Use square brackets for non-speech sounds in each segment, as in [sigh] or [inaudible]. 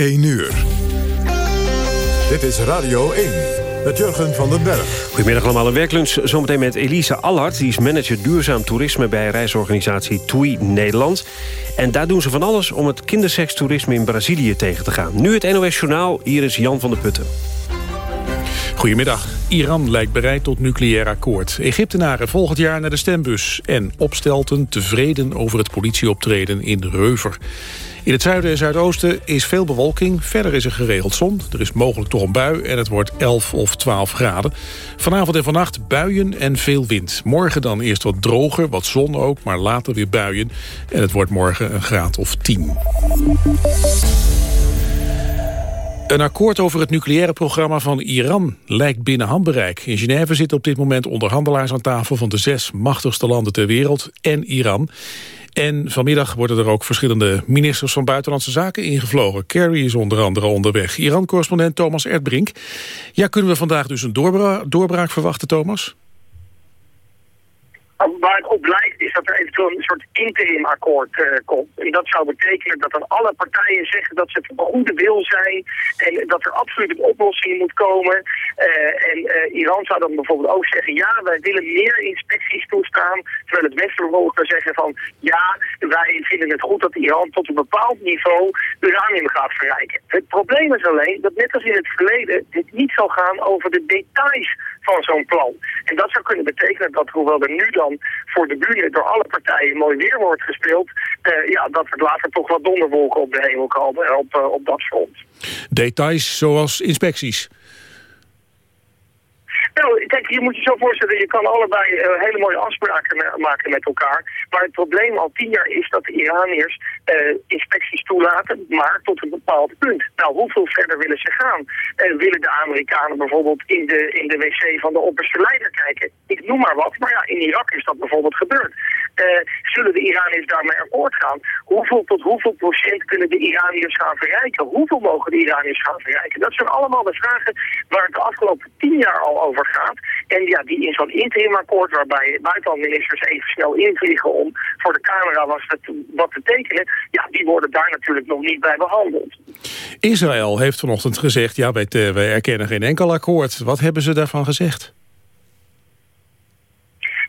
1 uur. Dit is Radio 1 met Jurgen van den Berg. Goedemiddag allemaal, een werklunch zometeen met Elise Allard. Die is manager duurzaam toerisme bij reisorganisatie TUI Nederland. En daar doen ze van alles om het kindersekstoerisme in Brazilië tegen te gaan. Nu het NOS Journaal, hier is Jan van der Putten. Goedemiddag. Iran lijkt bereid tot nucleair akkoord. Egyptenaren volgend jaar naar de stembus. En opstelten tevreden over het politieoptreden in Reuver. In het zuiden en zuidoosten is veel bewolking. Verder is er geregeld zon. Er is mogelijk toch een bui en het wordt 11 of 12 graden. Vanavond en vannacht buien en veel wind. Morgen dan eerst wat droger, wat zon ook, maar later weer buien. En het wordt morgen een graad of 10. Een akkoord over het nucleaire programma van Iran lijkt binnen handbereik. In Genève zitten op dit moment onderhandelaars aan tafel... van de zes machtigste landen ter wereld en Iran. En vanmiddag worden er ook verschillende ministers van Buitenlandse Zaken ingevlogen. Kerry is onder andere onderweg. Iran-correspondent Thomas Erdbrink. Ja, kunnen we vandaag dus een doorbraak verwachten, Thomas? Waar op dat er eventueel een soort interimakkoord uh, komt. En dat zou betekenen dat dan alle partijen zeggen dat ze het goede wil zijn. En dat er absoluut een oplossing moet komen. Uh, en uh, Iran zou dan bijvoorbeeld ook zeggen, ja, wij willen meer inspecties toestaan. Terwijl het Westen bijvoorbeeld kan zeggen van, ja, wij vinden het goed dat Iran tot een bepaald niveau uranium gaat verrijken. Het probleem is alleen dat net als in het verleden dit niet zal gaan over de details van zo'n plan. En dat zou kunnen betekenen dat hoewel er nu dan voor de buren door alle partijen mooi weer wordt gespeeld, uh, ja, dat er later toch wat donderwolken op de hemel komen op, uh, op dat front. Details zoals inspecties? Nou, kijk, je moet je zo voorstellen, je kan allebei uh, hele mooie afspraken maken met elkaar. Maar het probleem al tien jaar is dat de Iraniërs uh, inspecties toelaten, maar tot een bepaald punt. Nou, hoeveel verder willen ze gaan? Uh, willen de Amerikanen bijvoorbeeld in de, in de wc van de opperste leider kijken? Ik noem maar wat, maar ja, in Irak is dat bijvoorbeeld gebeurd. zullen de Iraniërs daarmee akkoord gaan? Hoeveel tot hoeveel procent kunnen de Iraniërs gaan verrijken? Hoeveel mogen de Iraniërs gaan verrijken? Dat zijn allemaal de vragen waar het de afgelopen tien jaar al over gaat. En ja, die in zo'n interimakkoord waarbij buitenlandministers even snel invliegen om voor de camera was het, wat te tekenen, ja, die worden daar natuurlijk nog niet bij behandeld. Israël heeft vanochtend gezegd, ja, wij, wij erkennen geen enkel akkoord. Wat hebben ze daarvan gezegd?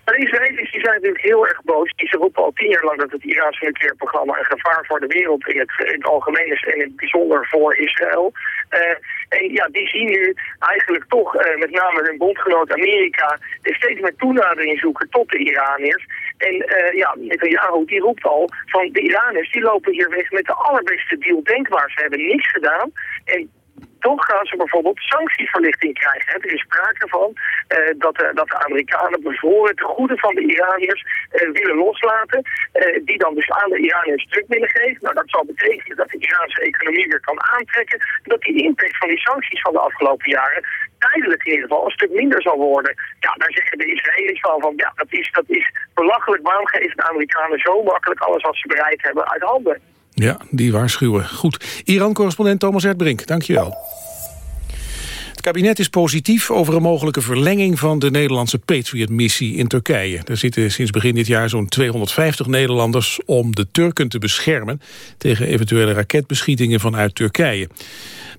De Israëli's die zijn natuurlijk heel erg boos. Die ze roepen al tien jaar lang dat het Iraanse nucleair programma een gevaar voor de wereld in het, in het algemeen is en in het bijzonder voor Israël. Uh, en ja, die zien nu eigenlijk toch uh, met name hun bondgenoot Amerika steeds meer toenadering zoeken tot de Iraniërs. En uh, ja, Netanyahu die roept al van de Iraniërs die lopen hier weg met de allerbeste deal denkbaar. Ze hebben niks gedaan. En toch gaan ze bijvoorbeeld sanctieverlichting krijgen. Er is sprake van uh, dat, uh, dat de Amerikanen bevroren te goede van de Iraniërs uh, willen loslaten. die dan dus aan de Iraniërs druk willen geven. Nou, dat zal betekenen dat de Iraanse economie weer kan aantrekken. Dat die impact van die sancties van de afgelopen jaren tijdelijk in ieder geval een stuk minder zal worden. Ja, daar zeggen de Israëli's van, van ja, dat is, dat is belachelijk. Waarom geven de Amerikanen zo makkelijk alles wat ze bereid hebben uit handen? Ja, die waarschuwen. Goed. Iran-correspondent Thomas Erdbrink, dankjewel. Het kabinet is positief over een mogelijke verlenging van de Nederlandse Patriot-missie in Turkije. Er zitten sinds begin dit jaar zo'n 250 Nederlanders om de Turken te beschermen tegen eventuele raketbeschietingen vanuit Turkije.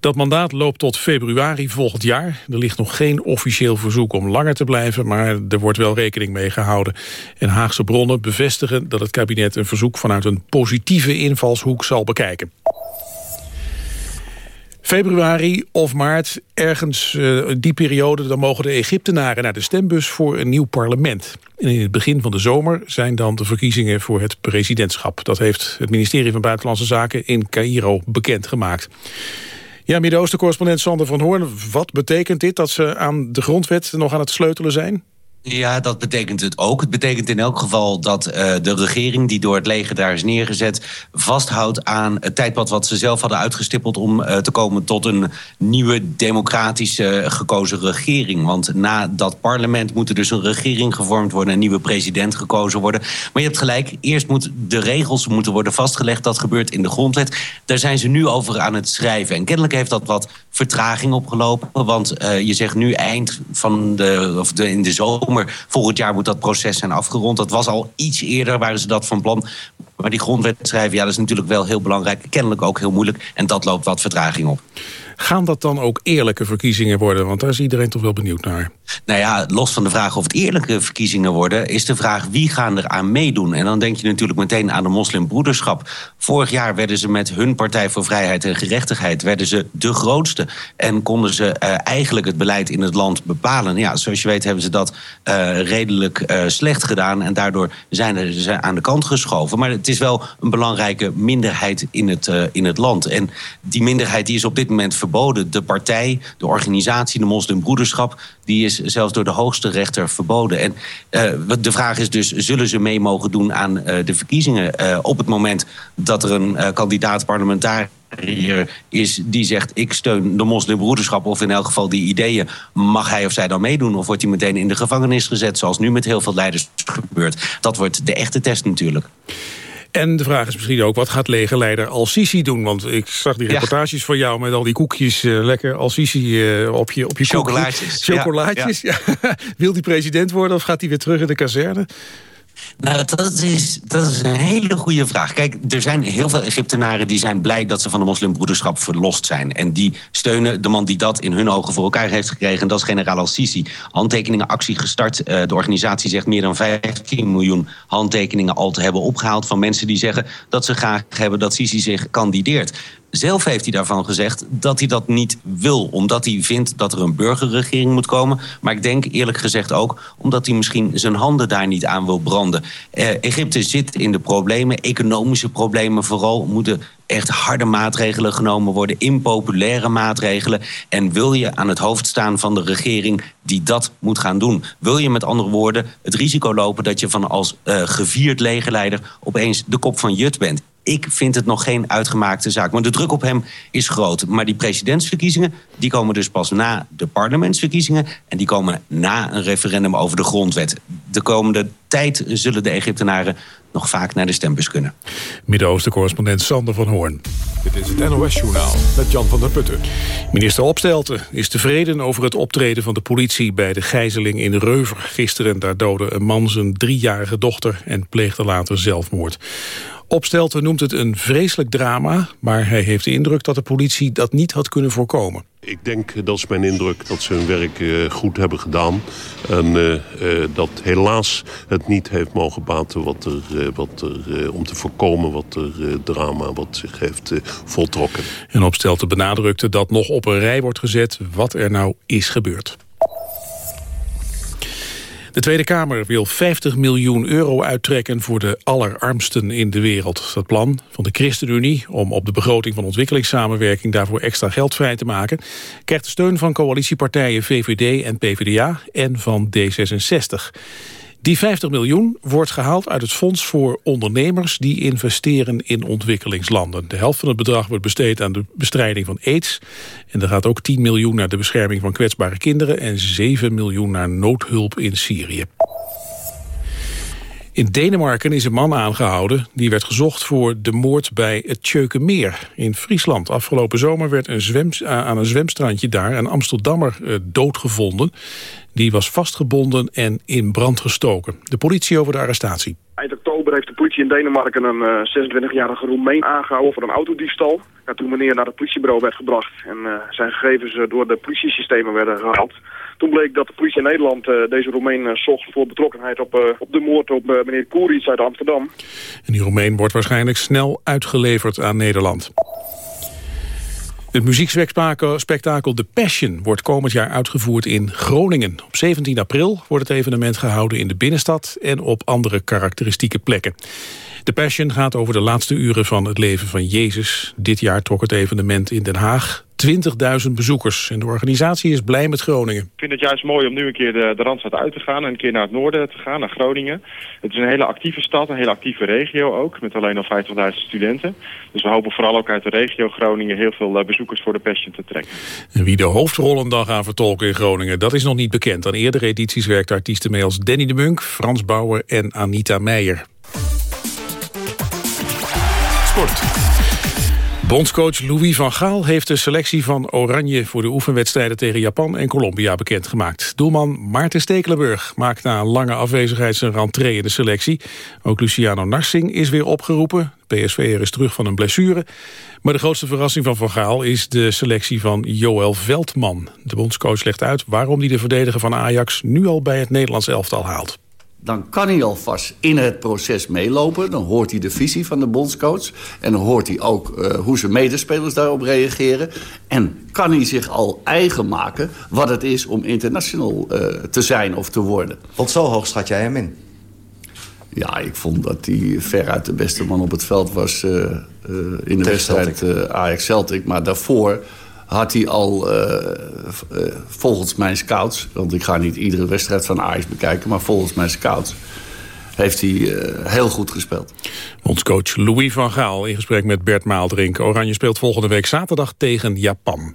Dat mandaat loopt tot februari volgend jaar. Er ligt nog geen officieel verzoek om langer te blijven, maar er wordt wel rekening mee gehouden. En Haagse bronnen bevestigen dat het kabinet een verzoek vanuit een positieve invalshoek zal bekijken. Februari of maart, ergens uh, die periode... dan mogen de Egyptenaren naar de stembus voor een nieuw parlement. En in het begin van de zomer zijn dan de verkiezingen voor het presidentschap. Dat heeft het ministerie van Buitenlandse Zaken in Cairo bekendgemaakt. Ja, Midden-Oosten-correspondent Sander van Hoorn. Wat betekent dit dat ze aan de grondwet nog aan het sleutelen zijn? Ja, dat betekent het ook. Het betekent in elk geval dat uh, de regering die door het leger daar is neergezet... vasthoudt aan het tijdpad wat ze zelf hadden uitgestippeld... om uh, te komen tot een nieuwe democratische gekozen regering. Want na dat parlement moet er dus een regering gevormd worden... een nieuwe president gekozen worden. Maar je hebt gelijk, eerst moeten de regels moeten worden vastgelegd. Dat gebeurt in de grondwet. Daar zijn ze nu over aan het schrijven. En kennelijk heeft dat wat vertraging opgelopen. Want uh, je zegt nu eind van de, of de, in de zomer... volgend jaar moet dat proces zijn afgerond. Dat was al iets eerder, waren ze dat van plan. Maar die grondwet schrijven, ja, dat is natuurlijk wel heel belangrijk. Kennelijk ook heel moeilijk. En dat loopt wat vertraging op. Gaan dat dan ook eerlijke verkiezingen worden? Want daar is iedereen toch wel benieuwd naar. Nou ja, los van de vraag of het eerlijke verkiezingen worden... is de vraag wie gaan er aan meedoen. En dan denk je natuurlijk meteen aan de moslimbroederschap. Vorig jaar werden ze met hun Partij voor Vrijheid en Gerechtigheid... werden ze de grootste en konden ze uh, eigenlijk het beleid in het land bepalen. Ja, zoals je weet hebben ze dat uh, redelijk uh, slecht gedaan... en daardoor zijn ze aan de kant geschoven. Maar het is wel een belangrijke minderheid in het, in het land. En die minderheid die is op dit moment verboden. De partij, de organisatie, de moslimbroederschap... die is zelfs door de hoogste rechter verboden. En uh, de vraag is dus, zullen ze mee mogen doen aan uh, de verkiezingen... Uh, op het moment dat er een kandidaat parlementariër is die zegt... ik steun de moslimbroederschap of in elk geval die ideeën... mag hij of zij dan meedoen of wordt hij meteen in de gevangenis gezet... zoals nu met heel veel leiders gebeurt. Dat wordt de echte test natuurlijk. En de vraag is misschien ook, wat gaat legerleider Al-Sisi doen? Want ik zag die reportages ja. van jou met al die koekjes, uh, lekker Al-Sisi uh, op je, op je Chocolaatjes. [laughs] Chocolaatjes, ja. ja. [laughs] Wil die president worden of gaat hij weer terug in de kazerne? Nou, dat is, dat is een hele goede vraag. Kijk, er zijn heel veel Egyptenaren die zijn blij dat ze van de moslimbroederschap verlost zijn. En die steunen de man die dat in hun ogen voor elkaar heeft gekregen. En dat is generaal al-Sisi. Handtekeningenactie gestart. Uh, de organisatie zegt meer dan 15 miljoen handtekeningen al te hebben opgehaald... van mensen die zeggen dat ze graag hebben dat Sisi zich kandideert. Zelf heeft hij daarvan gezegd dat hij dat niet wil. Omdat hij vindt dat er een burgerregering moet komen. Maar ik denk eerlijk gezegd ook omdat hij misschien zijn handen daar niet aan wil branden. Eh, Egypte zit in de problemen, economische problemen vooral. Moeten echt harde maatregelen genomen worden, impopulaire maatregelen. En wil je aan het hoofd staan van de regering die dat moet gaan doen? Wil je met andere woorden het risico lopen dat je van als uh, gevierd legerleider opeens de kop van Jut bent? Ik vind het nog geen uitgemaakte zaak. Maar de druk op hem is groot. Maar die presidentsverkiezingen die komen dus pas na de parlementsverkiezingen. En die komen na een referendum over de grondwet. De komende tijd zullen de Egyptenaren nog vaak naar de stembus kunnen. Midden-Oosten-correspondent Sander van Hoorn. Dit is het NOS-journaal met Jan van der Putten. Minister Opstelten is tevreden over het optreden van de politie... bij de gijzeling in Reuver. Gisteren daar doodde een man zijn driejarige dochter... en pleegde later zelfmoord. Opstelten noemt het een vreselijk drama... maar hij heeft de indruk dat de politie dat niet had kunnen voorkomen. Ik denk, dat is mijn indruk, dat ze hun werk uh, goed hebben gedaan. En uh, uh, dat helaas het niet heeft mogen baten wat er, wat er, om te voorkomen wat er drama wat zich heeft voltrokken. En Opstelten benadrukte dat nog op een rij wordt gezet wat er nou is gebeurd. De Tweede Kamer wil 50 miljoen euro uittrekken voor de allerarmsten in de wereld. Dat plan van de ChristenUnie om op de begroting van ontwikkelingssamenwerking daarvoor extra geld vrij te maken, krijgt steun van coalitiepartijen VVD en PvdA en van D66. Die 50 miljoen wordt gehaald uit het Fonds voor Ondernemers die investeren in ontwikkelingslanden. De helft van het bedrag wordt besteed aan de bestrijding van aids. En er gaat ook 10 miljoen naar de bescherming van kwetsbare kinderen en 7 miljoen naar noodhulp in Syrië. In Denemarken is een man aangehouden die werd gezocht voor de moord bij het Tjeukenmeer in Friesland. Afgelopen zomer werd een zwem, aan een zwemstrandje daar een Amsterdammer uh, doodgevonden. Die was vastgebonden en in brand gestoken. De politie over de arrestatie. Eind oktober heeft de politie in Denemarken een uh, 26-jarige Roemeen aangehouden voor een autodiefstal. Ja, toen meneer naar het politiebureau werd gebracht en zijn gegevens door de politiesystemen werden gehaald. Toen bleek dat de politie in Nederland uh, deze Roemeen zocht voor betrokkenheid op, uh, op de moord op meneer Koerits uit Amsterdam. En die Roemeen wordt waarschijnlijk snel uitgeleverd aan Nederland. Het muziekspektakel The Passion wordt komend jaar uitgevoerd in Groningen. Op 17 april wordt het evenement gehouden in de binnenstad en op andere karakteristieke plekken. The Passion gaat over de laatste uren van het leven van Jezus. Dit jaar trok het evenement in Den Haag 20.000 bezoekers. En de organisatie is blij met Groningen. Ik vind het juist mooi om nu een keer de, de Randstad uit te gaan... en een keer naar het noorden te gaan, naar Groningen. Het is een hele actieve stad, een hele actieve regio ook... met alleen al 50.000 studenten. Dus we hopen vooral ook uit de regio Groningen... heel veel uh, bezoekers voor de Passion te trekken. En wie de hoofdrollen dan gaan vertolken in Groningen... dat is nog niet bekend. Aan eerdere edities werkten artiesten mee als Danny de Munk... Frans Bauer en Anita Meijer. Sport. Bondscoach Louis van Gaal heeft de selectie van Oranje... voor de oefenwedstrijden tegen Japan en Colombia bekendgemaakt. Doelman Maarten Stekelenburg maakt na een lange afwezigheid... zijn rentree in de selectie. Ook Luciano Narsing is weer opgeroepen. PSV'er is terug van een blessure. Maar de grootste verrassing van Van Gaal is de selectie van Joël Veldman. De bondscoach legt uit waarom hij de verdediger van Ajax... nu al bij het Nederlands elftal haalt dan kan hij alvast in het proces meelopen. Dan hoort hij de visie van de bondscoach. En dan hoort hij ook uh, hoe zijn medespelers daarop reageren. En kan hij zich al eigen maken wat het is om international uh, te zijn of te worden. Want zo hoog schat jij hem in? Ja, ik vond dat hij veruit de beste man op het veld was uh, in de wedstrijd Ajax-Celtic. Maar daarvoor had hij al uh, uh, volgens mijn scouts... want ik ga niet iedere wedstrijd van Ajax bekijken... maar volgens mijn scouts heeft hij uh, heel goed gespeeld. Bondscoach Louis van Gaal in gesprek met Bert Maaldrink. Oranje speelt volgende week zaterdag tegen Japan.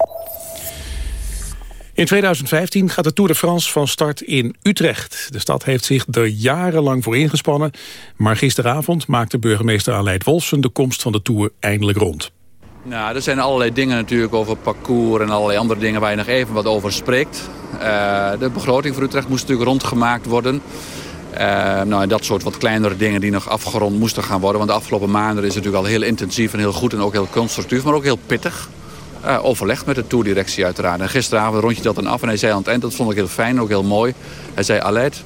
In 2015 gaat de Tour de France van start in Utrecht. De stad heeft zich er jarenlang voor ingespannen... maar gisteravond maakte burgemeester Aleid Wolfsen... de komst van de Tour eindelijk rond. Nou, er zijn allerlei dingen natuurlijk over parcours en allerlei andere dingen waar je nog even wat over spreekt. Uh, de begroting voor Utrecht moest natuurlijk rondgemaakt worden. Uh, nou, en dat soort wat kleinere dingen die nog afgerond moesten gaan worden. Want de afgelopen maanden is het natuurlijk al heel intensief en heel goed en ook heel constructief, maar ook heel pittig. Uh, overlegd met de toerdirectie uiteraard. En gisteravond rond je dat dan af en hij zei aan het eind, dat vond ik heel fijn, ook heel mooi. Hij zei, Aleid,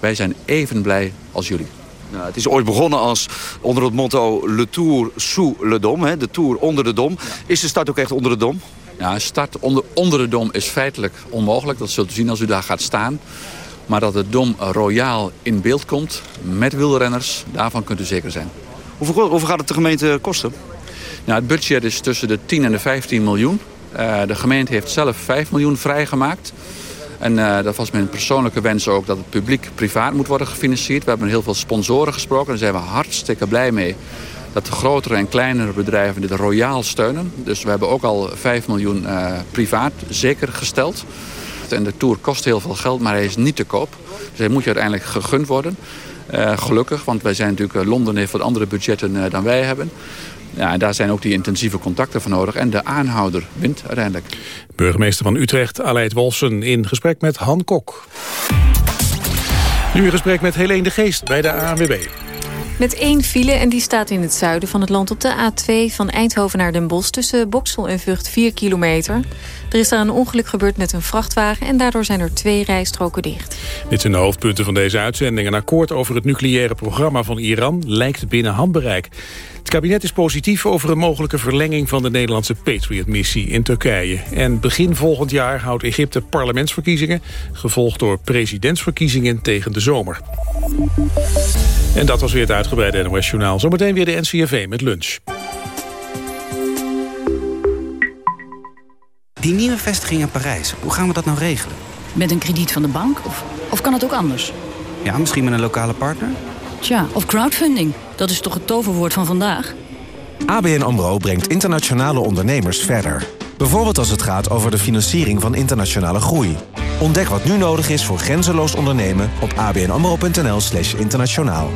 wij zijn even blij als jullie. Nou, het is ooit begonnen als onder het motto Le Tour sous le Dom. Hè, de Tour onder de Dom. Is de start ook echt onder de Dom? Ja, start onder, onder de Dom is feitelijk onmogelijk. Dat zult u zien als u daar gaat staan. Maar dat de Dom royaal in beeld komt met wielrenners, daarvan kunt u zeker zijn. Hoeveel, hoeveel gaat het de gemeente kosten? Nou, het budget is tussen de 10 en de 15 miljoen. Uh, de gemeente heeft zelf 5 miljoen vrijgemaakt. En uh, dat was mijn persoonlijke wens ook dat het publiek privaat moet worden gefinancierd. We hebben heel veel sponsoren gesproken. Daar zijn we hartstikke blij mee dat de grotere en kleinere bedrijven dit royaal steunen. Dus we hebben ook al 5 miljoen uh, privaat zeker gesteld. En de Tour kost heel veel geld, maar hij is niet te koop. Dus hij moet je uiteindelijk gegund worden. Uh, gelukkig, want wij zijn natuurlijk, Londen heeft wat andere budgetten dan wij hebben. Ja, en daar zijn ook die intensieve contacten voor nodig. En de aanhouder wint uiteindelijk. Burgemeester van Utrecht, Aleid Wolfsen, in gesprek met Han Kok. Nu in gesprek met Helene de Geest bij de ANWB. Met één file en die staat in het zuiden van het land op de A2... van Eindhoven naar Den Bosch tussen Boksel en Vught 4 kilometer. Er is daar een ongeluk gebeurd met een vrachtwagen... en daardoor zijn er twee rijstroken dicht. Dit zijn de hoofdpunten van deze uitzending. Een akkoord over het nucleaire programma van Iran lijkt binnen handbereik. Het kabinet is positief over een mogelijke verlenging van de Nederlandse Patriot-missie in Turkije. En begin volgend jaar houdt Egypte parlementsverkiezingen, gevolgd door presidentsverkiezingen tegen de zomer. En dat was weer het uitgebreide NOS-journaal. Zometeen weer de NCRV met lunch. Die nieuwe vestiging in Parijs, hoe gaan we dat nou regelen? Met een krediet van de bank? Of, of kan het ook anders? Ja, misschien met een lokale partner? Tja, of crowdfunding. Dat is toch het toverwoord van vandaag? ABN AMRO brengt internationale ondernemers verder. Bijvoorbeeld als het gaat over de financiering van internationale groei. Ontdek wat nu nodig is voor grenzeloos ondernemen op abnamro.nl slash internationaal.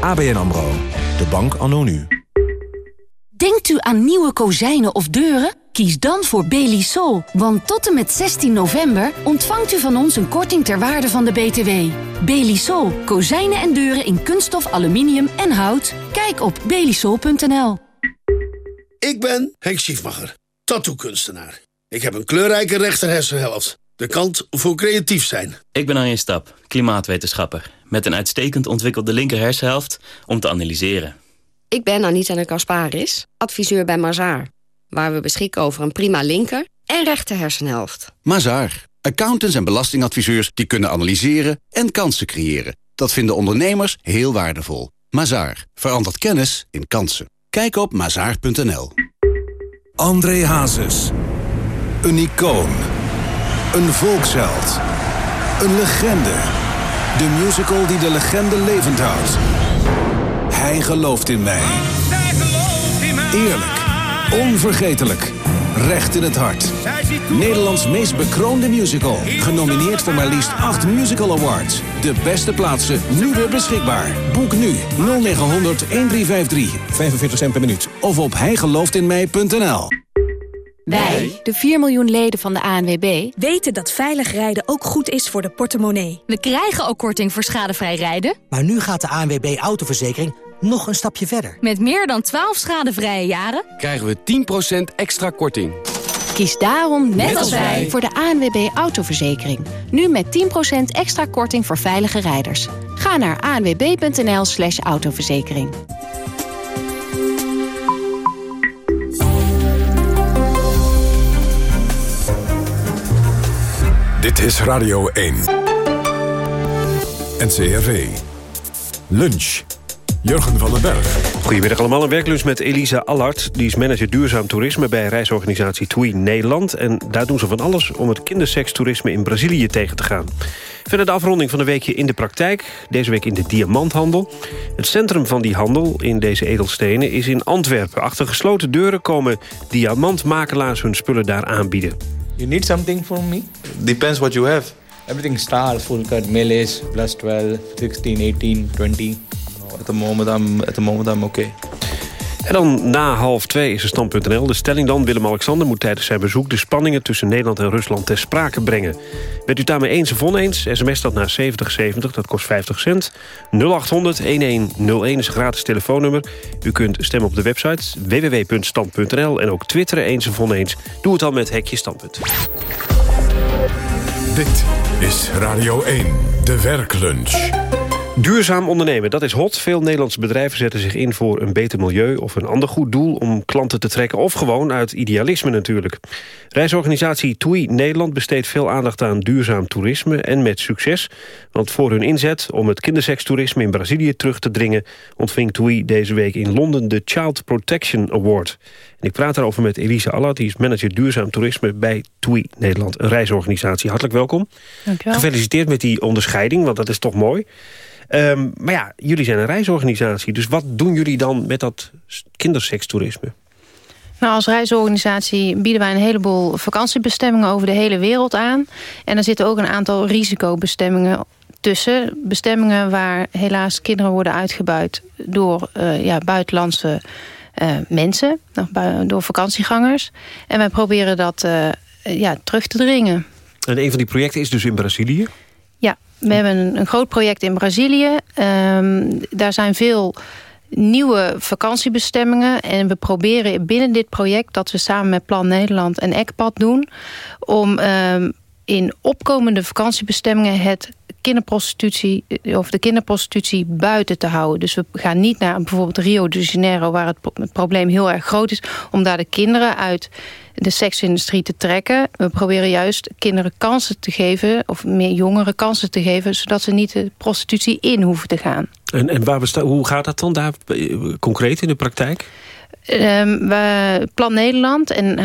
ABN AMRO, de bank anno nu. Denkt u aan nieuwe kozijnen of deuren? Kies dan voor Belisol, want tot en met 16 november ontvangt u van ons een korting ter waarde van de BTW. Belisol, kozijnen en deuren in kunststof, aluminium en hout. Kijk op belisol.nl. Ik ben Henk Schiefmacher, tattoo-kunstenaar. Ik heb een kleurrijke rechterhersenhelft. De kant voor creatief zijn. Ik ben Arjen Stap, klimaatwetenschapper. Met een uitstekend ontwikkelde linker hersenhelft om te analyseren. Ik ben Anita de Kasparis, adviseur bij Mazaar waar we beschikken over een prima linker en rechter hersenhelft. Mazaar. Accountants en belastingadviseurs die kunnen analyseren en kansen creëren. Dat vinden ondernemers heel waardevol. Mazaar. Verandert kennis in kansen. Kijk op mazaar.nl. André Hazes. Een icoon. Een volksheld. Een legende. De musical die de legende levend houdt. Hij gelooft in mij. Eerlijk Onvergetelijk. recht in het hart. Nederlands meest bekroonde musical. Genomineerd voor maar liefst 8 musical awards. De beste plaatsen nu weer beschikbaar. Boek nu 0900 1353. 45 cent per minuut. Of op hijgelooftinmij.nl. Wij, de 4 miljoen leden van de ANWB, weten dat veilig rijden ook goed is voor de portemonnee. We krijgen ook korting voor schadevrij rijden. Maar nu gaat de ANWB Autoverzekering nog een stapje verder. Met meer dan 12 schadevrije jaren krijgen we 10% extra korting. Kies daarom, net, als wij, voor de ANWB Autoverzekering. Nu met 10% extra korting voor veilige rijders. Ga naar anwb.nl slash autoverzekering. Dit is Radio 1. NCRV. Lunch. Jurgen van den Berg. Goedemiddag allemaal. Een werklunch met Elisa Allard. Die is manager duurzaam toerisme bij reisorganisatie TUI Nederland. En daar doen ze van alles om het kindersekstoerisme in Brazilië tegen te gaan. Verder de afronding van een weekje in de praktijk. Deze week in de diamanthandel. Het centrum van die handel in deze edelstenen is in Antwerpen. Achter gesloten deuren komen diamantmakelaars hun spullen daar aanbieden. You need something from me? Depends what you have. Everything stars, full cut, millies, plus 12, 16, 18, 20. At the moment I'm, at the moment I'm okay. En dan na half twee is er stand.nl. De stelling dan, Willem-Alexander moet tijdens zijn bezoek... de spanningen tussen Nederland en Rusland ter sprake brengen. Bent u daarmee eens of oneens? SMS dat naar 7070, dat kost 50 cent. 0800-1101 is een gratis telefoonnummer. U kunt stemmen op de website www.stand.nl... en ook twitteren eens of oneens. Doe het dan met Hekje Standpunt. Dit is Radio 1, de werklunch. Duurzaam ondernemen, dat is hot. Veel Nederlandse bedrijven zetten zich in voor een beter milieu... of een ander goed doel om klanten te trekken... of gewoon uit idealisme natuurlijk. Reisorganisatie TUI Nederland besteedt veel aandacht aan duurzaam toerisme... en met succes, want voor hun inzet om het kindersekstoerisme in Brazilië terug te dringen... ontving TUI deze week in Londen de Child Protection Award. En ik praat daarover met Elisa Allard, die is manager duurzaam toerisme... bij TUI Nederland, een reisorganisatie. Hartelijk welkom. Dank je wel. Gefeliciteerd met die onderscheiding, want dat is toch mooi... Um, maar ja, jullie zijn een reisorganisatie. Dus wat doen jullie dan met dat kindersekstoerisme? Nou, als reisorganisatie bieden wij een heleboel vakantiebestemmingen over de hele wereld aan. En er zitten ook een aantal risicobestemmingen tussen. Bestemmingen waar helaas kinderen worden uitgebuit door uh, ja, buitenlandse mensen, door vakantiegangers. En wij proberen dat uh, ja, terug te dringen. En een van die projecten is dus in Brazilië? Ja, we hebben een, een groot project in Brazilië. Um, daar zijn veel nieuwe vakantiebestemmingen. En we proberen binnen dit project... dat we samen met Plan Nederland en ECPAD doen... om um, in opkomende vakantiebestemmingen... het kinderprostitutie of de kinderprostitutie buiten te houden. Dus we gaan niet naar bijvoorbeeld Rio de Janeiro... waar het, probleem heel erg groot is... om daar de kinderen uit de seksindustrie te trekken. We proberen juist kinderen kansen te geven... of meer jongeren kansen te geven... zodat ze niet de prostitutie in hoeven te gaan. En, en waar hoe gaat dat dan daar concreet in de praktijk? Um, we, Plan Nederland en,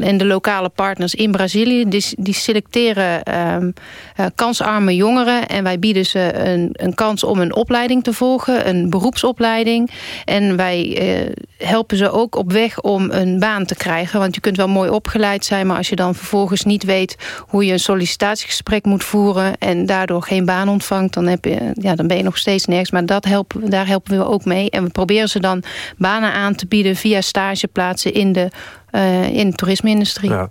en de lokale partners in Brazilië... die, die selecteren um, uh, kansarme jongeren... en wij bieden ze een, een kans om een opleiding te volgen, een beroepsopleiding. En wij uh, helpen ze ook op weg om een baan te krijgen. Want je kunt wel mooi opgeleid zijn... maar als je dan vervolgens niet weet hoe je een sollicitatiegesprek moet voeren... en daardoor geen baan ontvangt, dan, heb je, ja, dan ben je nog steeds nergens. Maar dat helpen, daar helpen we ook mee. En we proberen ze dan banen aan te bieden via stageplaatsen in de, uh, in toerisme-industrie. Nou,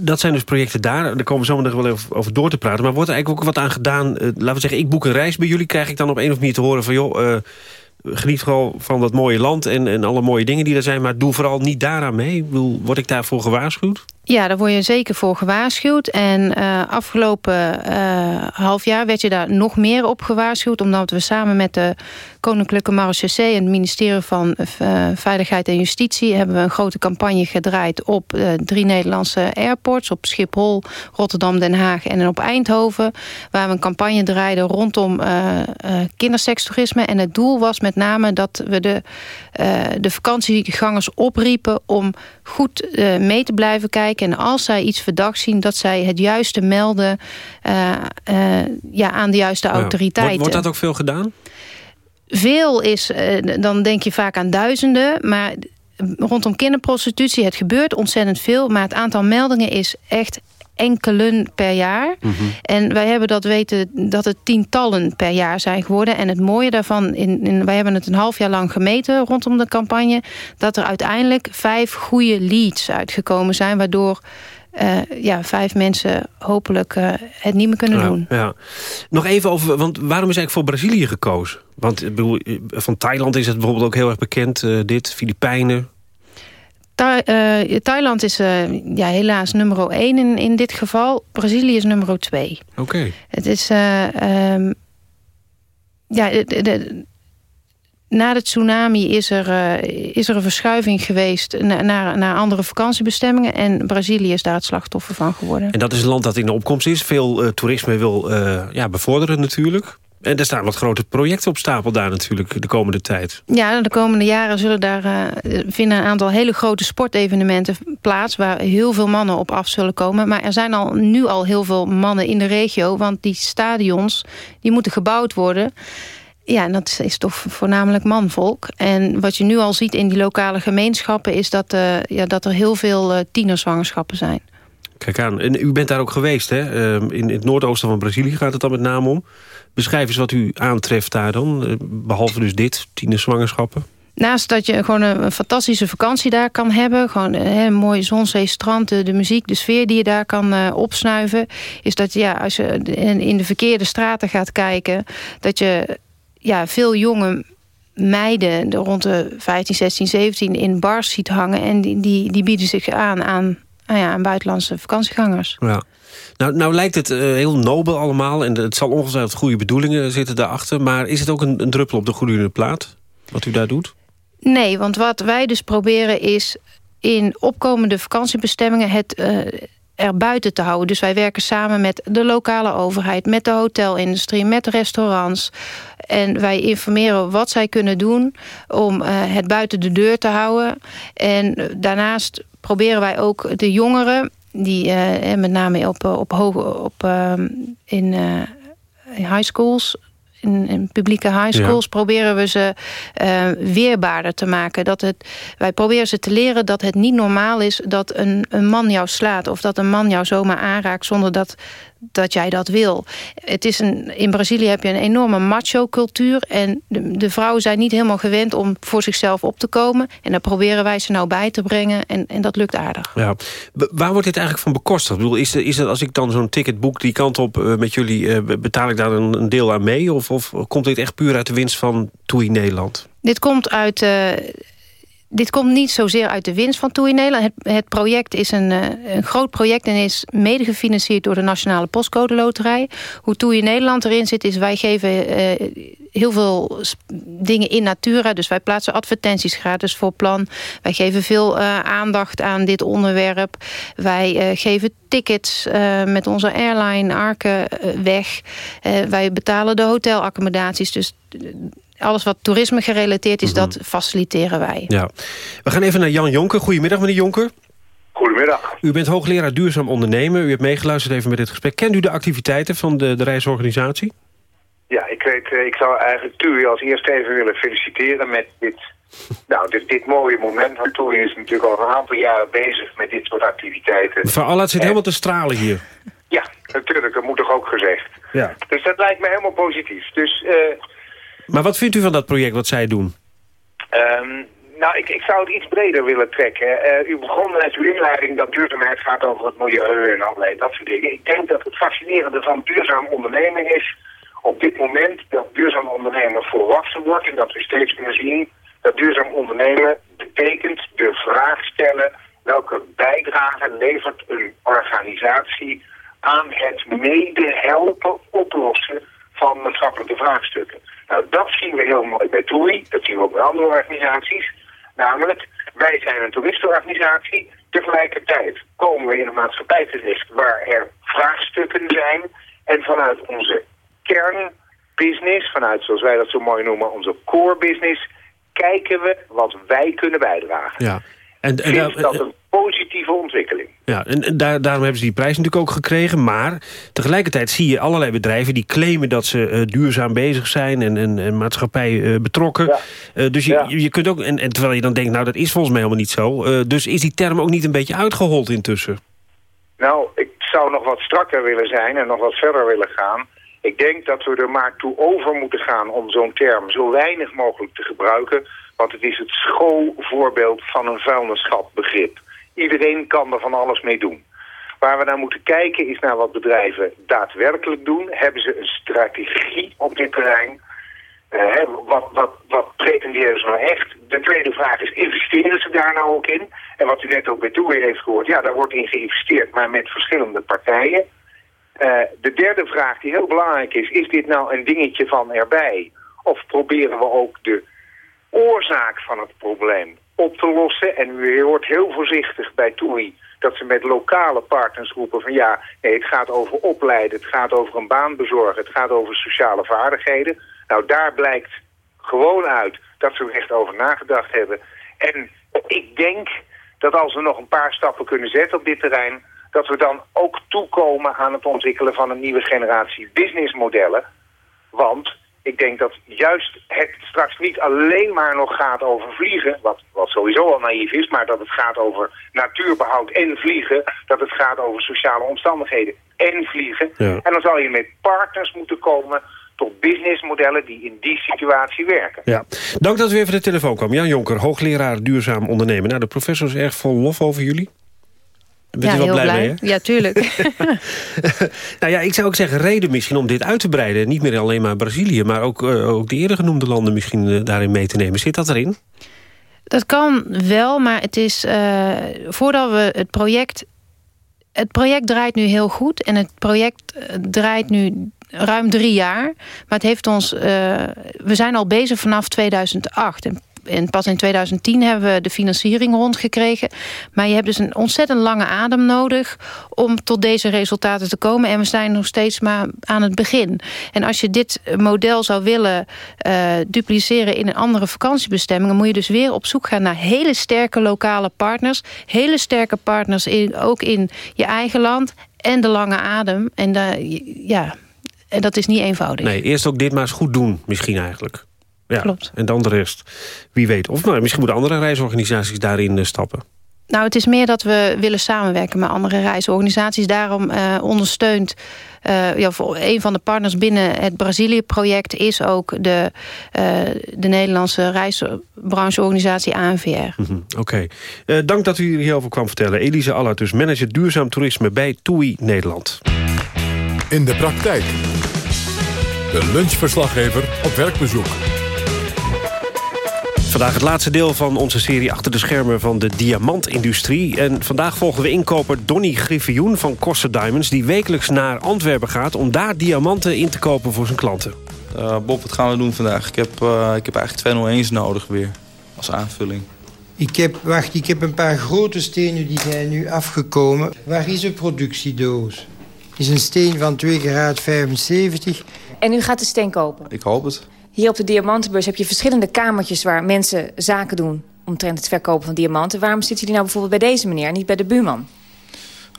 dat zijn dus projecten daar. Daar komen we zo nog wel even over door te praten. Maar wordt er eigenlijk ook wat aan gedaan? Uh, laten we zeggen, ik boek een reis bij jullie. Krijg ik dan op een of andere manier te horen van... joh, uh, geniet vooral van dat mooie land en, en alle mooie dingen die er zijn... maar doe vooral niet daaraan mee. Word ik daarvoor gewaarschuwd? Ja, daar word je zeker voor gewaarschuwd. En uh, afgelopen uh, half jaar werd je daar nog meer op gewaarschuwd... omdat we samen met de Koninklijke Marechaussee... en het ministerie van uh, Veiligheid en Justitie... hebben we een grote campagne gedraaid op drie Nederlandse airports... op Schiphol, Rotterdam, Den Haag en op Eindhoven... waar we een campagne draaiden rondom kindersekstoerisme. En het doel was met name dat we de, de vakantiegangers opriepen... om goed mee te blijven kijken en als zij iets verdacht zien... dat zij het juiste melden uh, uh, ja, aan de juiste autoriteiten. Wordt, wordt dat ook veel gedaan? Veel is, uh, dan denk je vaak aan duizenden... maar rondom kinderprostitutie, het gebeurt ontzettend veel... maar het aantal meldingen is echt enkelen per jaar. Mhm. En wij hebben dat weten dat het tientallen per jaar zijn geworden. En het mooie daarvan, in, in, wij hebben het een half jaar lang gemeten rondom de campagne... dat er uiteindelijk vijf goede leads uitgekomen zijn... waardoor eh, ja, vijf mensen hopelijk eh, het niet meer kunnen Ja, doen. Ja. Nog even over, want waarom is eigenlijk voor Brazilië gekozen? Want ik bedoel, van Thailand is het bijvoorbeeld ook heel erg bekend, eh, dit, Filipijnen. Tha- eh, Thailand is eh, ja, helaas nummer 1 in, in dit geval. Brazilië is nummer 2. Oké. Het is... eh, ehm, ja, de, de- de- na de tsunami is er, eh, is er een verschuiving geweest... na- naar, naar andere vakantiebestemmingen. En Brazilië is daar het slachtoffer van geworden. En dat is een land dat in de opkomst is. Veel eh, toerisme wil eh, ja, bevorderen natuurlijk. En er staan wat grote projecten op stapel daar natuurlijk de komende tijd. Ja, de komende jaren zullen daar eh, vinden een aantal hele grote sportevenementen plaats... waar heel veel mannen op af zullen komen. Maar er zijn al, nu al heel veel mannen in de regio... want die stadions die moeten gebouwd worden... Ja, en dat is toch voornamelijk manvolk. En wat je nu al ziet in die lokale gemeenschappen... is dat, eh, ja, dat er heel veel eh, tienerzwangerschappen zijn. Kijk aan. En u bent daar ook geweest, hè? Ehm, in, het noordoosten van Brazilië gaat het dan met name om. Beschrijf eens wat u aantreft daar dan. eh, behalve dus dit, tienerzwangerschappen. Naast dat je gewoon een, fantastische vakantie daar kan hebben... gewoon eh, een mooie zon, zee, strand, de, de muziek, de sfeer die je daar kan eh, opsnuiven... is dat ja, als je in, de verkeerde straten gaat kijken... dat je ja, veel jonge meiden de rond de 15, 16, 17 in bars ziet hangen... en die, die, die bieden zich aan aan, nou ja, aan buitenlandse vakantiegangers. Ja. Nou, nou lijkt het eh, heel nobel allemaal. En het zal ongetwijfeld goede bedoelingen zitten daarachter. Maar is het ook een, een druppel op de goede plaat? Wat u daar doet? Nee, want wat wij dus proberen is in opkomende vakantiebestemmingen het eh er buiten te houden. Dus wij werken samen met de lokale overheid, met de hotelindustrie, met de restaurants. En wij informeren wat zij kunnen doen om eh, het buiten de deur te houden. En daarnaast proberen wij ook de jongeren, die eh, met name op, eh, op, hoge, op eh, in, eh, in high schools in, in publieke high schools Ja. proberen we ze weerbaarder te maken. Dat het, wij proberen ze te leren dat het niet normaal is dat een, een man jou slaat... of dat een man jou zomaar aanraakt zonder dat, dat jij dat wil. Het is een, in Brazilië heb je een enorme macho-cultuur... en de, de vrouwen zijn niet helemaal gewend om voor zichzelf op te komen. En daar proberen wij ze nou bij te brengen en, en dat lukt aardig. Ja. Wa- Waar wordt dit eigenlijk van bekostigd? Ik bedoel, is, is het als ik dan zo'n ticket boek die kant op eh, met jullie... eh, betaal ik daar een, een deel aan mee? Of, of komt dit echt puur uit de winst van TUI Nederland? Dit komt uit... eh, dit komt niet zozeer uit de winst van TUI Nederland. Het, project is een, eh, een groot project en is mede gefinancierd door de Nationale Postcode Loterij. Hoe TUI Nederland erin zit is wij geven eh, heel veel dingen in natura. Dus wij plaatsen advertenties gratis voor plan. Wij geven veel eh, aandacht aan dit onderwerp. Wij geven tickets met onze airline Arken weg. Wij betalen de hotelaccommodaties. Dus alles wat toerisme gerelateerd is, dat faciliteren wij. Ja. We gaan even naar Jan Jonker. Goedemiddag, meneer Jonker. Goedemiddag. U bent hoogleraar duurzaam ondernemen. U hebt meegeluisterd even met dit gesprek. Kent u de activiteiten van de, de reisorganisatie? Ja, ik weet, eh, ik zou eigenlijk TUI als eerste even willen feliciteren met dit, [laughs] nou, dit, dit mooie moment. Want TUI is natuurlijk al een aantal jaren bezig met dit soort activiteiten. Mevrouw Allard zit helemaal te stralen hier. Ja, natuurlijk, dat moet toch ook gezegd. Ja. Dus dat lijkt me helemaal positief. Dus, eh, Maar wat vindt u van dat project wat zij doen? ehm, nou, ik, ik zou het iets breder willen trekken. Eh, u begon met uw inleiding dat duurzaamheid gaat over het milieu en allerlei dat soort dingen. Ik denk dat het fascinerende van duurzaam ondernemen is op dit moment dat duurzaam ondernemen volwassen wordt en dat we steeds meer zien dat duurzaam ondernemen betekent de vraag stellen welke bijdrage levert een organisatie aan het mede helpen oplossen van maatschappelijke vraagstukken. Nou, dat zien we heel mooi bij TUI, dat zien we ook bij andere organisaties. Namelijk, wij zijn een toeristenorganisatie. Tegelijkertijd komen we in een maatschappij terecht waar er vraagstukken zijn. En vanuit onze kernbusiness, vanuit zoals wij dat zo mooi noemen, onze core business, kijken we wat wij kunnen bijdragen. Ja. En, en vind dat een positieve ontwikkeling. Ja, en, en daar, daarom hebben ze die prijs natuurlijk ook gekregen. Maar tegelijkertijd zie je allerlei bedrijven die claimen dat ze eh, duurzaam bezig zijn en, en, en maatschappij eh, betrokken. Eh, dus je, je kunt ook, en, en terwijl je dan denkt, nou dat is volgens mij helemaal niet zo. Dus is die term ook niet een beetje uitgehold intussen? Nou, ik zou nog wat strakker willen zijn en nog wat verder willen gaan. Ik denk dat we er maar toe over moeten gaan om zo'n term zo weinig mogelijk te gebruiken. Want het is het schoolvoorbeeld van een vuilnisschapbegrip. Iedereen kan er van alles mee doen. Waar we naar moeten kijken is naar wat bedrijven daadwerkelijk doen. Hebben ze een strategie op dit terrein? Eh, wat, wat, wat pretenderen ze nou echt? De tweede vraag is, investeren ze daar nou ook in? En wat u net ook bij Toei heeft gehoord, ja, daar wordt in geïnvesteerd, maar met verschillende partijen. Uh, de derde vraag die heel belangrijk is, is dit nou een dingetje van erbij? Of proberen we ook de oorzaak van het probleem op te lossen? En u hoort heel voorzichtig bij TUI dat ze met lokale partners roepen van ja, het gaat over opleiden, het gaat over een baan bezorgen, het gaat over sociale vaardigheden. Nou, daar blijkt gewoon uit dat ze er echt over nagedacht hebben. En ik denk dat als we nog een paar stappen kunnen zetten op dit terrein, dat we dan ook toekomen aan het ontwikkelen van een nieuwe generatie businessmodellen. Want ik denk dat juist het straks niet alleen maar nog gaat over vliegen, wat, wat sowieso al naïef is, maar dat het gaat over natuurbehoud en vliegen, dat het gaat over sociale omstandigheden en vliegen. Ja. En dan zal je met partners moeten komen tot businessmodellen die in die situatie werken. Ja. Dank dat u even de telefoon kwam. Jan Jonker, hoogleraar duurzaam ondernemen. Nou, de professor is erg vol lof over jullie. Bent ja, u wel heel blij, blij. mee, hè? Ja, tuurlijk. [laughs] [laughs] Nou ja, ik zou ook zeggen, reden misschien om dit uit te breiden. Niet meer alleen maar Brazilië, maar ook, eh, ook de eerder genoemde landen misschien eh, daarin mee te nemen. Zit dat erin? Dat kan wel, maar het is uh, voordat we het project. Het project draait nu heel goed en het project draait nu ruim drie jaar. Maar het heeft ons. Uh, we zijn al bezig vanaf 2008. En en pas in 2010 hebben we de financiering rondgekregen. Maar je hebt dus een ontzettend lange adem nodig... om tot deze resultaten te komen. En we zijn nog steeds maar aan het begin. En als je dit model zou willen uh, dupliceren in een andere vakantiebestemmingen... moet je dus weer op zoek gaan naar hele sterke lokale partners. Hele sterke partners ook in je eigen land. En de lange adem. En, ja, en dat is niet eenvoudig. Nee, eerst ook dit maar eens goed doen, misschien eigenlijk. Ja, Klopt. En dan de rest. Wie weet. Of nou, misschien moeten andere reisorganisaties daarin uh, stappen. Nou, het is meer dat we willen samenwerken met andere reisorganisaties. Daarom uh, ondersteunt uh, ja, een van de partners binnen het Brazilië-project... is ook de, uh, de Nederlandse reisbrancheorganisatie ANVR. Mm -hmm. Oké. Okay. dank dat u hierover kwam vertellen. Elise Allard, dus manager duurzaam toerisme bij TUI Nederland. In de praktijk. De lunchverslaggever op werkbezoek. Vandaag het laatste deel van onze serie Achter de Schermen van de diamantindustrie. En vandaag volgen we inkoper Donny Griffioen van Corse Diamonds... die wekelijks naar Antwerpen gaat om daar diamanten in te kopen voor zijn klanten. Uh, Bob, wat gaan we doen vandaag? Ik heb, uh, ik heb eigenlijk 201's nodig weer, als aanvulling. Ik heb, wacht, ik heb een paar grote stenen die zijn nu afgekomen. Waar is de productiedoos? Het is een steen van 2 karaat 75. En u gaat de steen kopen? Ik hoop het. Hier op de diamantenbeurs heb je verschillende kamertjes... waar mensen zaken doen omtrent het verkopen van diamanten. Waarom zitten jullie nou bijvoorbeeld bij deze meneer... en niet bij de buurman?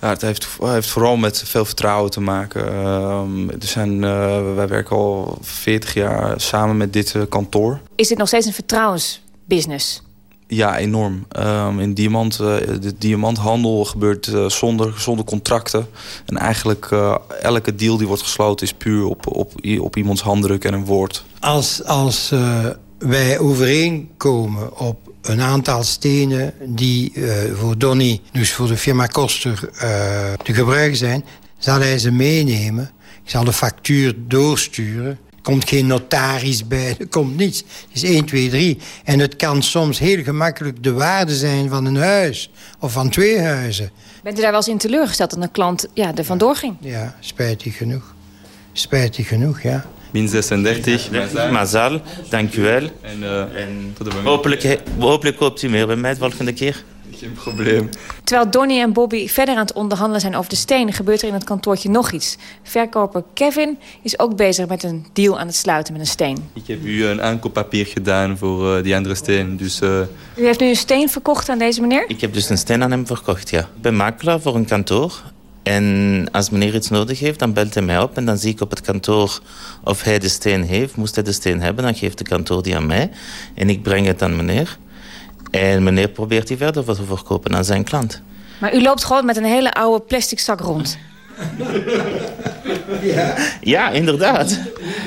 Ja, het heeft, heeft vooral met veel vertrouwen te maken. Uh, er zijn, uh, wij werken al 40 jaar samen met dit uh, kantoor. Is dit nog steeds een vertrouwensbusiness? Ja, enorm. Um, in diamant, uh, de diamanthandel gebeurt uh, zonder, zonder contracten. En eigenlijk uh, elke deal die wordt gesloten is puur op, op, op iemands handdruk en een woord. Als, als wij overeenkomen op een aantal stenen die voor Donny, dus voor de firma Koster, te gebruiken zijn... zal hij ze meenemen. Ik zal de factuur doorsturen. Er komt geen notaris bij, er komt niets. Het is 1, 2, 3. En het kan soms heel gemakkelijk de waarde zijn van een huis. Of van twee huizen. Bent u daar wel eens in teleurgesteld dat een klant ja, er vandoor ging? Ja, spijtig genoeg. Spijtig genoeg, ja. Min 36, Mazal, dank u wel. En, uh, en hopelijk, hopelijk koopt u meer bij mij de volgende keer. Geen probleem. Terwijl Donnie en Bobby verder aan het onderhandelen zijn over de stenen... gebeurt er in het kantoortje nog iets. Verkoper Kevin is ook bezig met een deal aan het sluiten met een steen. Ik heb u een aankooppapier gedaan voor uh, die andere steen. Dus, uh... U heeft nu een steen verkocht aan deze meneer? Ik heb dus een steen aan hem verkocht, ja. Ik ben makelaar voor een kantoor. En als meneer iets nodig heeft, dan belt hij mij op... en dan zie ik op het kantoor of hij de steen heeft. Moest hij de steen hebben, dan geeft de kantoor die aan mij. En ik breng het aan meneer. En meneer probeert die verder te verkopen aan zijn klant. Maar u loopt gewoon met een hele oude plastic zak rond. Ja, [laughs] ja inderdaad.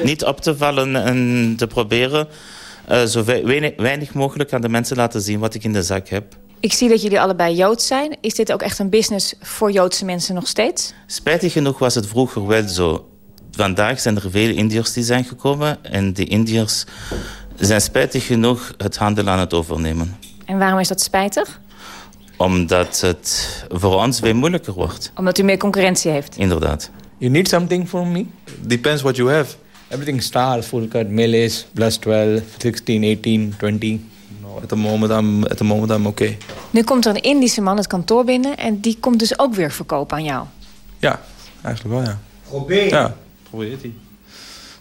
Niet op te vallen en te proberen... Uh, zo weinig, weinig mogelijk aan de mensen laten zien wat ik in de zak heb. Ik zie dat jullie allebei Joods zijn. Is dit ook echt een business voor Joodse mensen nog steeds? Spijtig genoeg was het vroeger wel zo. Vandaag zijn er veel Indiërs die zijn gekomen. En die Indiërs zijn spijtig genoeg het handel aan het overnemen. En waarom is dat spijtig? Omdat het voor ons weer moeilijker wordt. Omdat u meer concurrentie heeft? Inderdaad. You need something from me? Depends what you have. Everything stars, full cut, melee, plus 12, 16, 18, 20. No, at the moment I'm, at the moment I'm okay. Nu komt er een Indische man het kantoor binnen... en die komt dus ook weer verkopen aan jou. Ja, eigenlijk wel, ja. Probeer. Ja, probeert hij.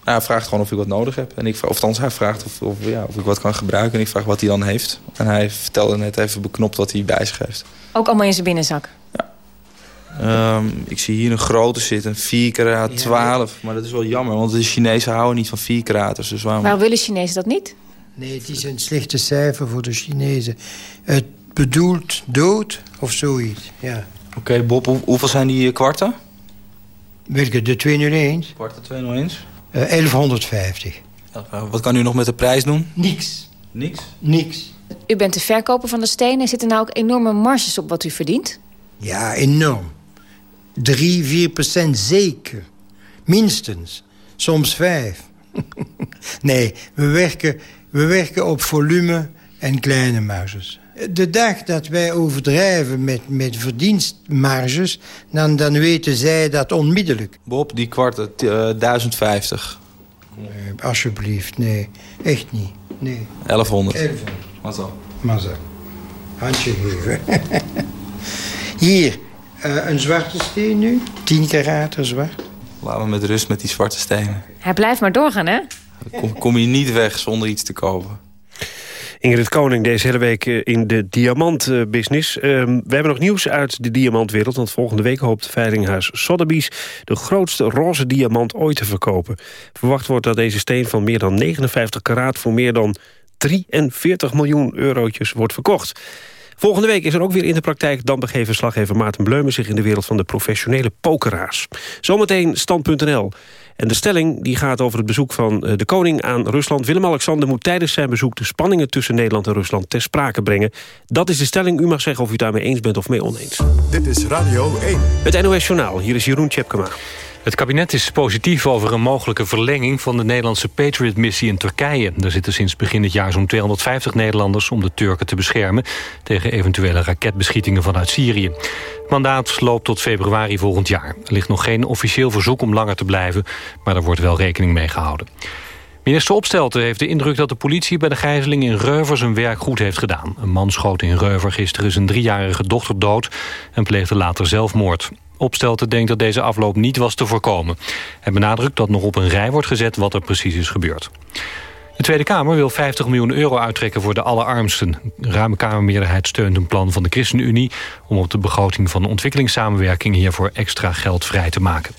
Nou, hij vraagt gewoon of ik wat nodig heb. En ik, of althans, hij vraagt of, of, ja, of ik wat kan gebruiken. En ik vraag wat hij dan heeft. En hij vertelde net even beknopt wat hij bij zich heeft. Ook allemaal in zijn binnenzak? Ja. Um, ik zie hier een grote zitten, 4 karaat 12. Maar dat is wel jammer, want de Chinezen houden niet van 4 kraters. Dus waarom... Waarom willen Chinezen dat niet? Nee, het is een slechte cijfer voor de Chinezen. Het bedoelt dood of zoiets, ja. Oké, okay, Bob, hoe, hoeveel zijn die kwarten? Welke, de 201? Kwarten 201? Uh, 1150. Wat kan u nog met de prijs doen? Niks. Niks? Niks. U bent de verkoper van de stenen. Zitten nou ook enorme marges op wat u verdient? Ja, enorm. 3, 4 procent zeker. Minstens. Soms 5. [laughs] nee, we werken, we werken op volume en kleine marges. De dag dat wij overdrijven met, met verdienstmarges... Dan, dan weten zij dat onmiddellijk. Bob, die kwarten, uh, 1050. Nee, alsjeblieft, nee. Echt niet. Nee. 1100. 1100. Wat zo? Maar zo. Handje geven. [laughs] Hier, uh, een zwarte steen nu. 10 karaten zwart. Laten we met rust met die zwarte stenen. Hij blijft maar doorgaan, hè? Kom, kom je niet weg zonder iets te kopen. Ingrid Koning deze hele week eh, in de diamantbusiness. Ehm, we hebben nog nieuws uit de diamantwereld... want volgende week hoopt Veilinghuis Sotheby's... de grootste roze diamant ooit te verkopen. Verwacht wordt dat deze steen van meer dan 59 karaat... voor meer dan 43 miljoen eurotjes wordt verkocht. Volgende week is er ook weer in de praktijk... dan begeven verslaggever Maarten Bleumen zich in de wereld van de professionele pokeraars. Zometeen stand.nl. En de stelling die gaat over het bezoek van de koning aan Rusland. Willem-Alexander moet tijdens zijn bezoek de spanningen tussen Nederland en Rusland ter sprake brengen. Dat is de stelling. U mag zeggen of u daarmee eens bent of mee oneens. Dit is Radio 1. Het NOS Journaal. Hier is Jeroen Tjepkema. Het kabinet is positief over een mogelijke verlenging van de Nederlandse Patriot-missie in Turkije. Er zitten sinds begin dit jaar zo'n 250 Nederlanders om de Turken te beschermen tegen eventuele raketbeschietingen vanuit Syrië. Het mandaat loopt tot februari volgend jaar. Er ligt nog geen officieel verzoek om langer te blijven, maar er wordt wel rekening mee gehouden. Minister Opstelten heeft de indruk dat de politie bij de gijzeling in Reuver zijn werk goed heeft gedaan. Een man schoot in Reuver gisteren zijn driejarige dochter dood en pleegde later zelfmoord. Opstelten denkt dat deze afloop niet was te voorkomen. Hij benadrukt dat nog op een rij wordt gezet wat er precies is gebeurd. De Tweede Kamer wil 50 miljoen euro uittrekken voor de allerarmsten. De ruime Kamermeerderheid steunt een plan van de ChristenUnie... om op de begroting van de ontwikkelingssamenwerking hiervoor extra geld vrij te maken.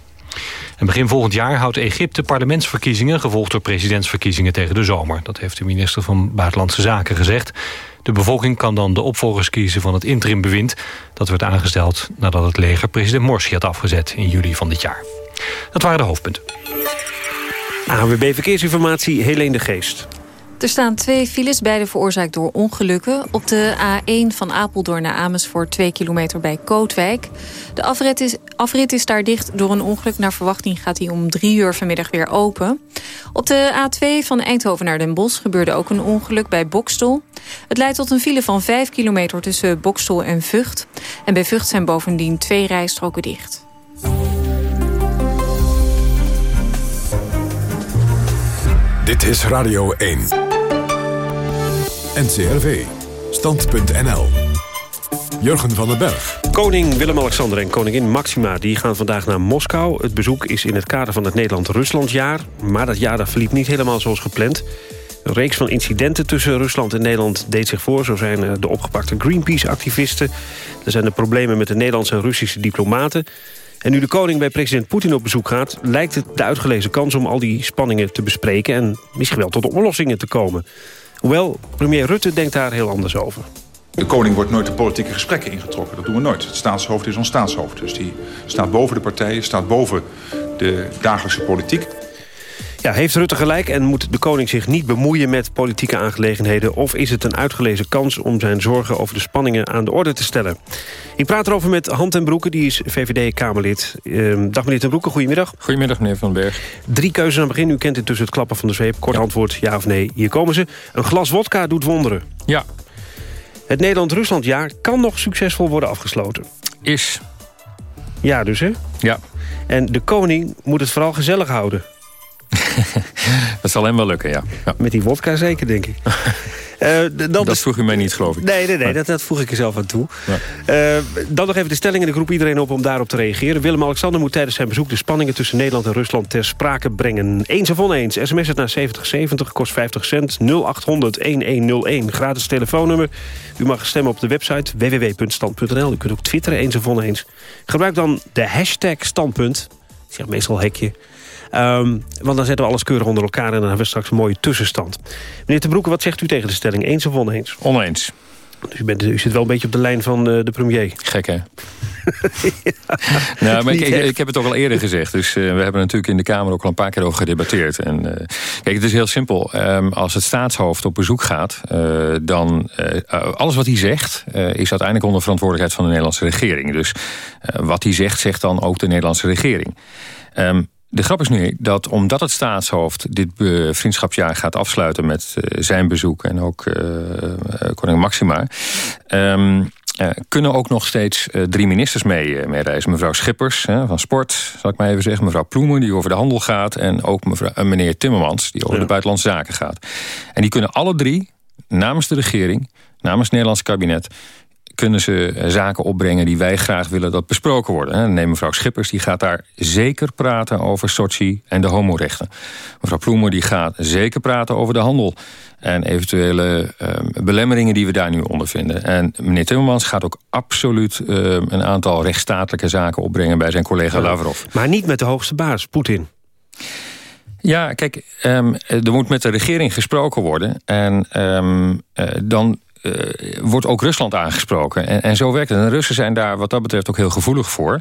En begin volgend jaar houdt Egypte parlementsverkiezingen... gevolgd door presidentsverkiezingen tegen de zomer. Dat heeft de minister van Buitenlandse Zaken gezegd. De bevolking kan dan de opvolgers kiezen van het interimbewind. Dat werd aangesteld nadat het leger president Morsi had afgezet in juli van dit jaar. Dat waren de hoofdpunten. AWB Verkeersinformatie, Helene de Geest. Er staan twee files, beide veroorzaakt door ongelukken. Op de A1 van Apeldoorn naar Amersfoort, 2 kilometer bij Kootwijk. De afrit is, afrit is daar dicht door een ongeluk. Naar verwachting gaat hij om drie uur vanmiddag weer open. Op de A2 van Eindhoven naar Den Bosch gebeurde ook een ongeluk bij Bokstel. Het leidt tot een file van 5 kilometer tussen Bokstel en Vught. En bij Vught zijn bovendien twee rijstroken dicht. Dit is Radio 1. NCRV. Stand.nl. Jurgen van den Berg. Koning Willem-Alexander en koningin Maxima die gaan vandaag naar Moskou. Het bezoek is in het kader van het Nederland-Ruslandjaar. Maar dat jaar dat verliep niet helemaal zoals gepland. Een reeks van incidenten tussen Rusland en Nederland deed zich voor. Zo zijn de opgepakte Greenpeace-activisten. Er zijn de problemen met de Nederlandse en Russische diplomaten. En nu de koning bij president Poetin op bezoek gaat... lijkt het de uitgelezen kans om al die spanningen te bespreken... en misschien wel tot oplossingen te komen. Hoewel, premier Rutte denkt daar heel anders over. De koning wordt nooit de politieke gesprekken ingetrokken. Dat doen we nooit. Het staatshoofd is ons staatshoofd. Dus die staat boven de partijen, staat boven de dagelijkse politiek. Ja, heeft Rutte gelijk en moet de koning zich niet bemoeien met politieke aangelegenheden... of is het een uitgelezen kans om zijn zorgen over de spanningen aan de orde te stellen? Ik praat erover met Han ten Broeke, die is VVD-Kamerlid. Ehm, dag meneer ten Broeke, goedemiddag. Goedemiddag meneer Van Berg. Drie keuzes aan het begin, u kent intussen het klappen van de zweep. Kort antwoord, ja of nee, hier komen ze. Een glas wodka doet wonderen. Ja. Het Nederland-Ruslandjaar kan nog succesvol worden afgesloten. Is. Ja dus, hè? Ja. En de koning moet het vooral gezellig houden. [laughs] dat zal hem wel lukken, ja. ja. Met die wodka zeker, denk ik. [laughs] Uh, dat vroeg u mij niet, geloof ik. Nee, nee, nee dat, dat voeg ik er zelf aan toe. Ja. Uh, dan nog even de stellingen. Ik roep iedereen op om daarop te reageren. Willem-Alexander moet tijdens zijn bezoek... de spanningen tussen Nederland en Rusland ter sprake brengen. Eens of oneens. SMS het naar 7070, kost 50 cent. 0800-1101. Gratis telefoonnummer. U mag stemmen op de website www.stand.nl. U kunt ook twitteren, eens of oneens. Gebruik dan de hashtag standpunt. Ik zeg meestal hekje. Um, want dan zetten we alles keurig onder elkaar... en dan hebben we straks een mooie tussenstand. Meneer Te Broeke, wat zegt u tegen de stelling? Eens of oneens? Oneens. Dus u, bent, u zit wel een beetje op de lijn van uh, de premier. Gek, hè? [laughs] ja. nou, maar ik, ik, ik, heb het ook al eerder gezegd. Dus uh, we hebben natuurlijk in de Kamer ook al een paar keer over gedebatteerd. En, uh, kijk, het is heel simpel. Um, als het staatshoofd op bezoek gaat... dan alles wat hij zegt... is uiteindelijk onder verantwoordelijkheid van de Nederlandse regering. Dus wat hij zegt, zegt dan ook de Nederlandse regering. Um, de grap is nu dat omdat het staatshoofd dit vriendschapsjaar gaat afsluiten met uh, zijn bezoek en ook uh, koning Maxima, um, uh, kunnen ook nog steeds drie ministers mee, mee reizen. Mevrouw Schippers van Sport, zal ik maar even zeggen. Mevrouw Ploemen, die over de handel gaat. En ook mevrouw, meneer Timmermans, die over ja. de buitenlandse zaken gaat. En die kunnen alle drie namens de regering, namens het Nederlandse kabinet kunnen ze eh, zaken opbrengen die wij graag willen dat besproken worden. Neem mevrouw Schippers, die gaat daar zeker praten over Sochi en de homorechten. Mevrouw Ploemer die gaat zeker praten over de handel en eventuele uh, belemmeringen die we daar nu ondervinden. En meneer Timmermans gaat ook absoluut uh, een aantal rechtsstatelijke zaken opbrengen bij zijn collega Lavrov. Maar niet met de hoogste baas, Poetin. Ja, kijk, um, er moet met de regering gesproken worden. En um, uh, dan wordt ook Rusland aangesproken. En, en, zo werkt het. En de Russen zijn daar wat dat betreft ook heel gevoelig voor.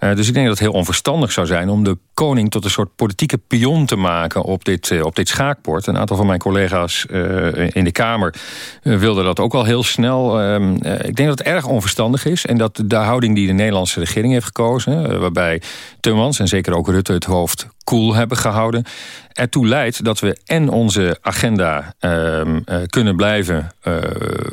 Uh, dus ik denk dat het heel onverstandig zou zijn... om de koning tot een soort politieke pion te maken op dit, uh, op dit schaakbord. Een aantal van mijn collega's in de Kamer wilden dat ook al heel snel. Ehm, ik denk dat het erg onverstandig is. En dat de houding die de Nederlandse regering heeft gekozen... waarbij Tummans en zeker ook Rutte het hoofd cool hebben gehouden ertoe leidt dat we en onze agenda uh, uh, kunnen blijven uh,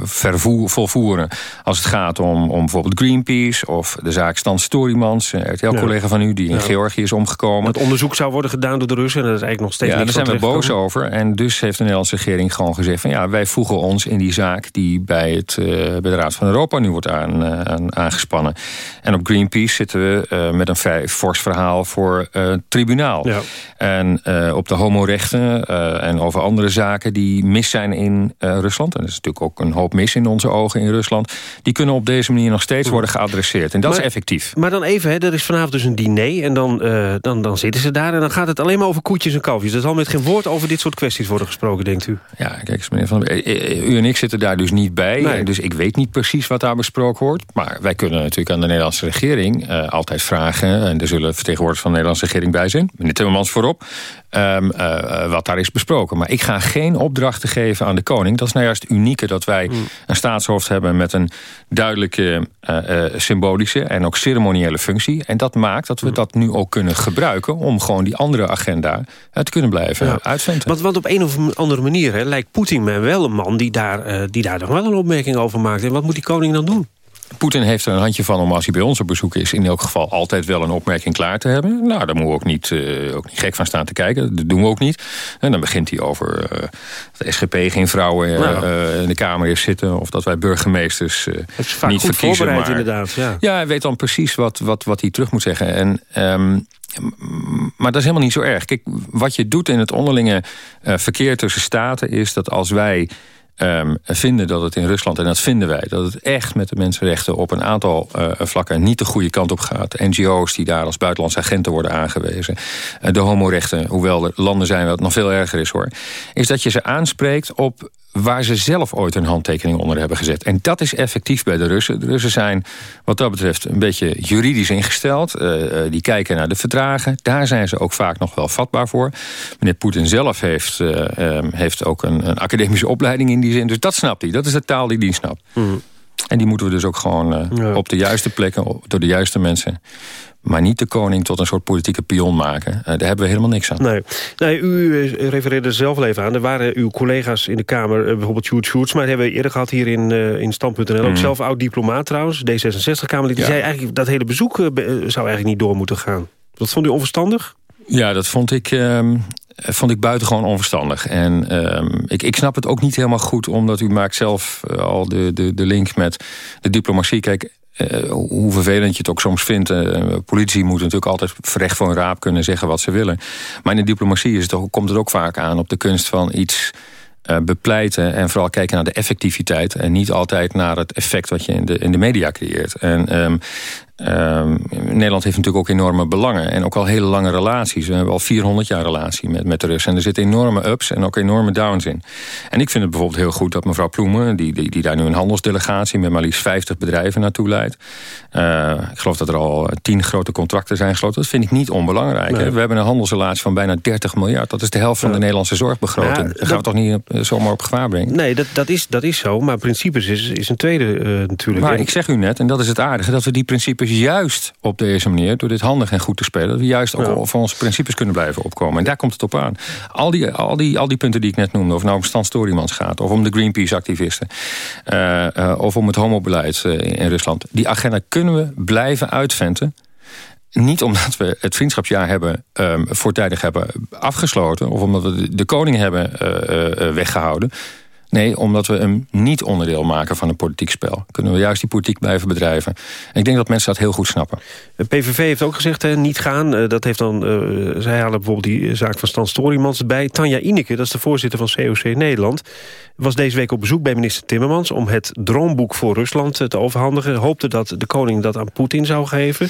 vervoer, volvoeren... als het gaat om, om bijvoorbeeld Greenpeace of de zaak Stan Storymans... een RTL-collega ja. van u die in ja. Georgië is omgekomen. Het onderzoek zou worden gedaan door de Russen en dat is eigenlijk nog steeds Ja, daar zijn we boos over. En dus heeft de Nederlandse regering gewoon gezegd... van ja, wij voegen ons in die zaak die bij, het, bij de Raad van Europa nu wordt aan, aan, aangespannen. En op Greenpeace zitten we met een fors verhaal voor tribunaal. Ja. En op de homorechten uh, en over andere zaken die mis zijn in uh, Rusland. En er is natuurlijk ook een hoop mis in onze ogen in Rusland. Die kunnen op deze manier nog steeds worden geadresseerd. En dat maar, is effectief. Maar dan even, hè, er is vanavond dus een diner en dan, uh, dan, dan zitten ze daar... en dan gaat het alleen maar over koetjes en kalfjes. Er zal met geen woord over dit soort kwesties worden gesproken, denkt u? Ja, kijk eens meneer Van U en ik zitten daar dus niet bij. Nee. Dus ik weet niet precies wat daar besproken wordt. Maar wij kunnen natuurlijk aan de Nederlandse regering altijd vragen... en er zullen vertegenwoordigers van de Nederlandse regering bij zijn. Meneer Timmermans voorop. Um, uh, wat daar is besproken. Maar ik ga geen opdrachten geven aan de koning. Dat is nou juist het unieke dat wij mm. een staatshoofd hebben... met een duidelijke uh, uh, symbolische en ook ceremoniële functie. En dat maakt dat we mm. dat nu ook kunnen gebruiken... om gewoon die andere agenda te kunnen blijven ja. uitventen. Want, want op een of andere manier hè, lijkt Poetin mij wel een man... die daar, die daar nog wel een opmerking over maakt. En wat moet die koning dan doen? Poetin heeft er een handje van om als hij bij ons op bezoek is... in elk geval altijd wel een opmerking klaar te hebben. Nou, daar moeten we ook niet, uh, ook niet gek van staan te kijken. Dat doen we ook niet. En dan begint hij over uh, dat de SGP geen vrouwen uh, in de Kamer heeft zitten... of dat wij burgemeesters niet verkiezen. Maar, inderdaad. Ja. ja, hij weet dan precies wat, wat, wat hij terug moet zeggen. En... Um, maar dat is helemaal niet zo erg. Kijk, wat je doet in het onderlinge verkeer tussen staten... is dat als wij um, vinden dat het in Rusland, en dat vinden wij... dat het echt met de mensenrechten op een aantal uh, vlakken niet de goede kant op gaat. NGO's die daar als buitenlandse agenten worden aangewezen. Uh, de homorechten, hoewel er landen zijn waar het nog veel erger is hoor. Is dat je ze aanspreekt op waar ze zelf ooit een handtekening onder hebben gezet. En dat is effectief bij de Russen. De Russen zijn wat dat betreft een beetje juridisch ingesteld. Uh, die kijken naar de verdragen. Daar zijn ze ook vaak nog wel vatbaar voor. Meneer Poetin zelf heeft, uh, um, heeft ook een, een, academische opleiding in die zin. Dus dat snapt hij. Dat is de taal die hij snapt. Mm. En die moeten we dus ook gewoon uh, ja. op de juiste plekken, door de juiste mensen maar niet de koning tot een soort politieke pion maken. Uh, daar hebben we helemaal niks aan. Nee. nee u uh, refereerde zelf even aan. Er waren uw collega's in de Kamer, uh, bijvoorbeeld Sjoerd Sjoerds... maar dat hebben we eerder gehad hier in, in Stand.nl. Mm. Ook mhm. zelf oud-diplomaat trouwens, D66-Kamer. Die ja. zei eigenlijk dat hele bezoek zou eigenlijk niet door moeten gaan. Dat vond u onverstandig? Ja, dat vond ik... Um, vond ik buitengewoon onverstandig. En um, ik, ik snap het ook niet helemaal goed... omdat u maakt zelf al de, de, de link met de diplomatie. Kijk, uh, hoe vervelend je het ook soms vindt. Uh, politici moeten natuurlijk altijd recht voor een raap kunnen zeggen wat ze willen. Maar in de diplomatie is het komt het ook vaak aan op de kunst van iets bepleiten... en vooral kijken naar de effectiviteit... en niet altijd naar het effect wat je in de, in de media creëert. En um, Uh, Nederland heeft natuurlijk ook enorme belangen. En ook al hele lange relaties. We hebben al 400 jaar relatie met, met de Russen. En er zitten enorme ups en ook enorme downs in. En ik vind het bijvoorbeeld heel goed dat mevrouw Ploemen... die, die, die daar nu een handelsdelegatie met maar liefst 50 bedrijven naartoe leidt. Uh, ik geloof dat er al 10 grote contracten zijn gesloten. Dat vind ik niet onbelangrijk. Nee. We hebben een handelsrelatie van bijna 30 miljard. Dat is de helft van ja. de Nederlandse zorgbegroting. Ja, dat gaan we toch niet op, zomaar op gevaar brengen? Nee, dat, dat, is, dat is zo. Maar principes is, is een tweede uh, natuurlijk. Maar ik zeg u net, en dat is het aardige... dat we die principes juist op deze manier, door dit handig en goed te spelen... dat we juist ook voor onze principes kunnen blijven opkomen. En daar komt het op aan. Al die, al die, al die punten die ik net noemde, of nou om Stan Storymans gaat... of om de Greenpeace-activisten, uh, uh, of om het homobeleid uh, in Rusland... die agenda kunnen we blijven uitventen niet omdat we het vriendschapsjaar hebben um, voortijdig hebben afgesloten... of omdat we de koning hebben weggehouden... Nee, omdat we hem niet onderdeel maken van een politiek spel. Kunnen we juist die politiek blijven bedrijven. En ik denk dat mensen dat heel goed snappen. PVV heeft ook gezegd, hè, niet gaan. Dat heeft dan, uh, zij halen bijvoorbeeld die zaak van Stan Storymans bij. Tanja Ineke, dat is de voorzitter van COC Nederland... was deze week op bezoek bij minister Timmermans... om het droomboek voor Rusland te overhandigen. Hoopte dat de koning dat aan Poetin zou geven.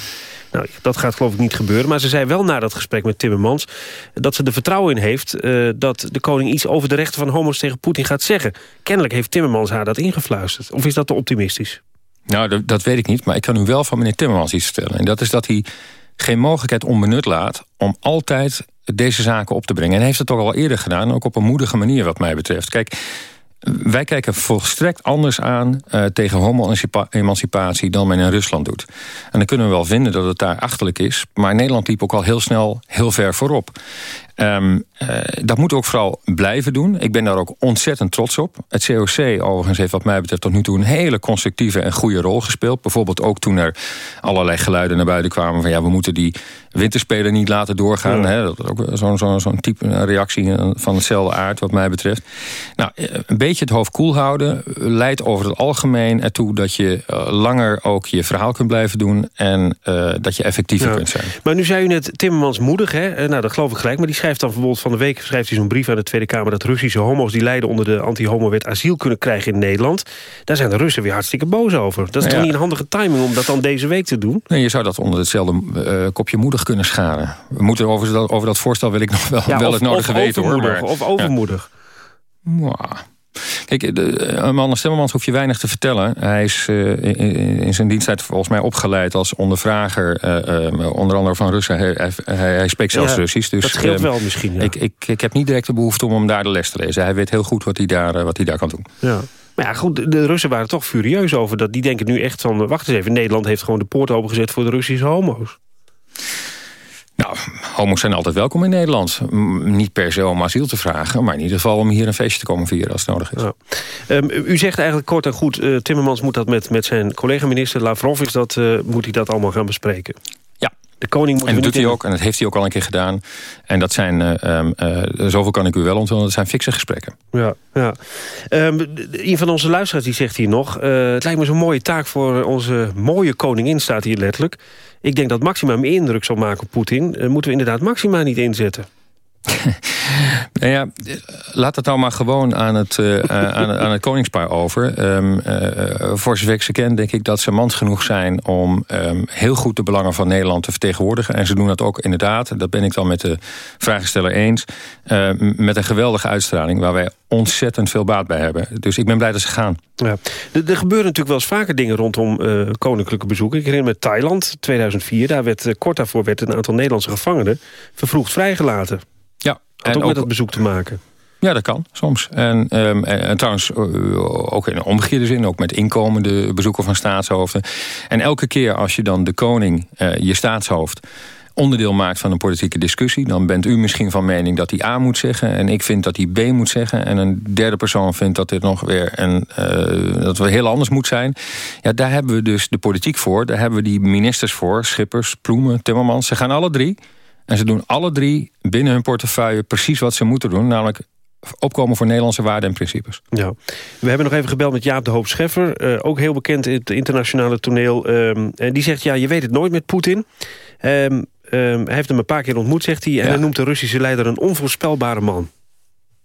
Nou, dat gaat geloof ik niet gebeuren. Maar ze zei wel na dat gesprek met Timmermans... dat ze er vertrouwen in heeft uh, dat de koning iets over de rechten van homo's tegen Poetin gaat zeggen. Kennelijk heeft Timmermans haar dat ingefluisterd. Of is dat te optimistisch? Nou, dat, dat weet ik niet. Maar ik kan u wel van meneer Timmermans iets vertellen. En dat is dat hij geen mogelijkheid onbenut laat... om altijd deze zaken op te brengen. En hij heeft het toch al eerder gedaan. Ook op een moedige manier wat mij betreft. Kijk, wij kijken volstrekt anders aan uh, tegen homo-emancipatie dan men in Rusland doet. En dan kunnen we wel vinden dat het daar achterlijk is. Maar Nederland liep ook al heel snel heel ver voorop. Um, uh, dat moeten we ook vooral blijven doen. Ik ben daar ook ontzettend trots op. Het COC overigens heeft wat mij betreft tot nu toe... een hele constructieve en goede rol gespeeld. Bijvoorbeeld ook toen er allerlei geluiden naar buiten kwamen... van ja, we moeten die winterspelen niet laten doorgaan. Ja. Hè? Dat is ook zo'n zo, zo type reactie van hetzelfde aard wat mij betreft. Nou, eh, een beetje het hoofd koel houden... leidt over het algemeen ertoe dat je langer ook je verhaal kunt blijven doen... en uh, dat je effectiever ja. kunt zijn. Maar nu zei u net Timmermans moedig, hè? Nou, dat geloof ik gelijk, maar die schrijft dan bijvoorbeeld van de week schrijft hij zo'n brief aan de Tweede Kamer... dat Russische homo's die lijden onder de anti-homo-wet asiel kunnen krijgen in Nederland. Daar zijn de Russen weer hartstikke boos over. Dat is nou ja. toch niet een handige timing om dat dan deze week te doen? Nee, je zou dat onder hetzelfde uh, kopje moedig kunnen scharen. We moeten over dat, over dat voorstel wil ik nog wel, ja, wel of, het nodige weten. Hoor, maar, of overmoedig. Ja. Kijk, de, een man als Timmermans hoef je weinig te vertellen. Hij is uh, in, in, zijn diensttijd volgens mij opgeleid als ondervrager... Uh, onder andere van Russen. Hij, hij, hij spreekt zelfs ja, Russisch. Dus, dat scheelt wel misschien, ja. ik, ik, ik heb niet direct de behoefte om hem daar de les te lezen. Hij weet heel goed wat hij daar, wat hij daar kan doen. Ja. Maar ja, goed, de Russen waren toch furieus over dat. Die denken nu echt van, wacht eens even... Nederland heeft gewoon de poort opengezet voor de Russische homo's. Nou, homo's zijn altijd welkom in Nederland. niet per se om asiel te vragen... maar in ieder geval om hier een feestje te komen vieren als het nodig is. Ehm, u zegt eigenlijk kort en goed... Uh, Timmermans moet dat met, met zijn collega-minister Lavrov... Is dat, uh, moet hij dat allemaal gaan bespreken? De koning moet en dat doet hij ook, en dat heeft hij ook al een keer gedaan. En dat zijn, uh, zoveel kan ik u wel onthullen, dat zijn fikse gesprekken. Ja, ja. Um, een van onze luisteraars die zegt hier nog... het lijkt me zo'n mooie taak voor onze mooie koningin, staat hier letterlijk ik denk dat Maxima meer indruk zal maken op Poetin. Uh, moeten we inderdaad Maxima niet inzetten? [laughs] nou ja, laat het nou maar gewoon aan het, uh, aan, aan, het koningspaar over. Um, uh, voor zover ik ze ken, denk ik dat ze mans genoeg zijn... om um, heel goed de belangen van Nederland te vertegenwoordigen. En ze doen dat ook inderdaad, dat ben ik dan met de vragensteller eens... Uh, met een geweldige uitstraling waar wij ontzettend veel baat bij hebben. Dus ik ben blij dat ze gaan. Ja. Er, gebeuren natuurlijk wel eens vaker dingen rondom koninklijke bezoeken. Ik herinner me Thailand, 2004. Daar werd, kort daarvoor werd een aantal Nederlandse gevangenen... vervroegd vrijgelaten. Had ook, ook met dat bezoek te maken. Ja, dat kan, soms. En, um, en, en, trouwens, uh, ook in een omgekeerde zin... ook met inkomende bezoeken van staatshoofden. En elke keer als je dan de koning, uh, je staatshoofd onderdeel maakt van een politieke discussie... dan bent u misschien van mening dat hij A moet zeggen... en ik vind dat hij B moet zeggen... en een derde persoon vindt dat dit nog weer een, uh, dat we heel anders moet zijn. Ja, daar hebben we dus de politiek voor. Daar hebben we die ministers voor. Schippers, Ploemen, Timmermans. Ze gaan alle drie... En ze doen alle drie binnen hun portefeuille precies wat ze moeten doen. Namelijk opkomen voor Nederlandse waarden en principes. Ja. We hebben nog even gebeld met Jaap de Hoop Scheffer. Uh, ook heel bekend in het internationale toneel. Um, en die zegt, ja, je weet het nooit met Poetin. Um, um, hij heeft hem een paar keer ontmoet, zegt hij. En ja. hij noemt de Russische leider een onvoorspelbare man.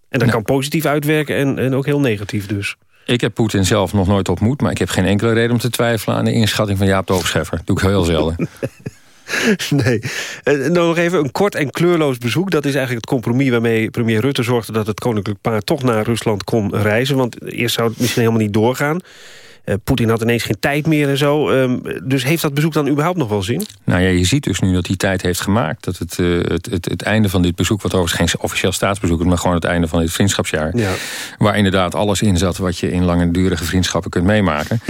En dat kan positief uitwerken en, en ook heel negatief dus. Ik heb Poetin zelf nog nooit ontmoet... maar ik heb geen enkele reden om te twijfelen aan de inschatting van Jaap de Hoop Scheffer. Dat doe ik heel zelden. [laughs] [laughs] Nee. En nog even een kort en kleurloos bezoek. Dat is eigenlijk het compromis waarmee premier Rutte zorgde... dat het koninklijk paar toch naar Rusland kon reizen. Want eerst zou het misschien helemaal niet doorgaan. Uh, Poetin had ineens geen tijd meer en zo. Um, dus heeft dat bezoek dan überhaupt nog wel zin? Nou ja, je ziet dus nu dat hij tijd heeft gemaakt. Dat het, uh, het, het, het, einde van dit bezoek, wat overigens geen officieel staatsbezoek is... maar gewoon het einde van dit vriendschapsjaar... Ja. waar inderdaad alles in zat wat je in langdurige vriendschappen kunt meemaken.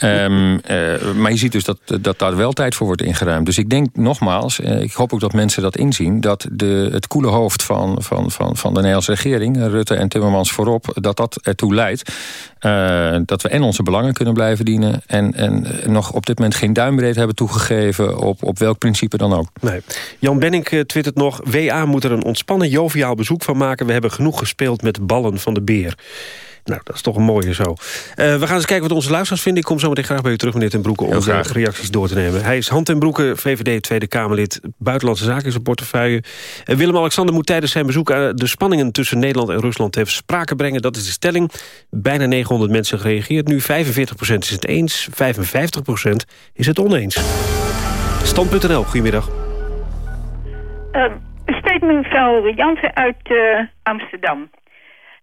um, [laughs] uh, maar je ziet dus dat, dat daar wel tijd voor wordt ingeruimd. Dus ik denk nogmaals, ik hoop ook dat mensen dat inzien... dat de, het koele hoofd van, van, van, van de Nederlandse regering... Rutte en Timmermans voorop, dat dat ertoe leidt... dat we en onze belangen kunnen blijven dienen... en, en nog op dit moment geen duimbreed hebben toegegeven... op, op welk principe dan ook. Nee. Jan Benning uh, twittert nog... WA moet er een ontspannen, joviaal bezoek van maken. We hebben genoeg gespeeld met ballen van de beer. Nou, dat is toch een mooie zo. Uh, we gaan eens kijken wat onze luisteraars vinden. Ik kom zo meteen graag bij u terug, meneer Ten Broeke... om de reacties door te nemen. Hij is Hand ten Broeke, VVD Tweede Kamerlid... Buitenlandse Zaken in zijn portefeuille. Uh, Willem-Alexander moet tijdens zijn bezoek... Uh, de spanningen tussen Nederland en Rusland ter sprake brengen. Dat is de stelling. Bijna 900 mensen gereageerd. Nu 45% is het eens, 55% is het oneens. Stand.nl, goedemiddag. een statement van Jansen uit Amsterdam.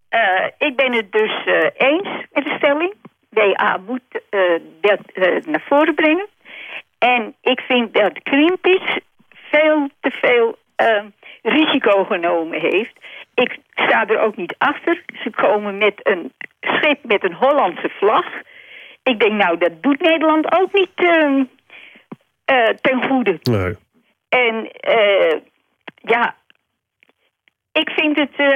Uh, ik ben het dus uh, eens met de stelling. WA moet uh, dat naar voren brengen. En ik vind dat Greenpeace veel te veel risico genomen heeft. Ik sta er ook niet achter. Ze komen met een schip met een Hollandse vlag. Ik denk, nou, dat doet Nederland ook niet ten goede. Nee. En ja, ik vind het... Uh,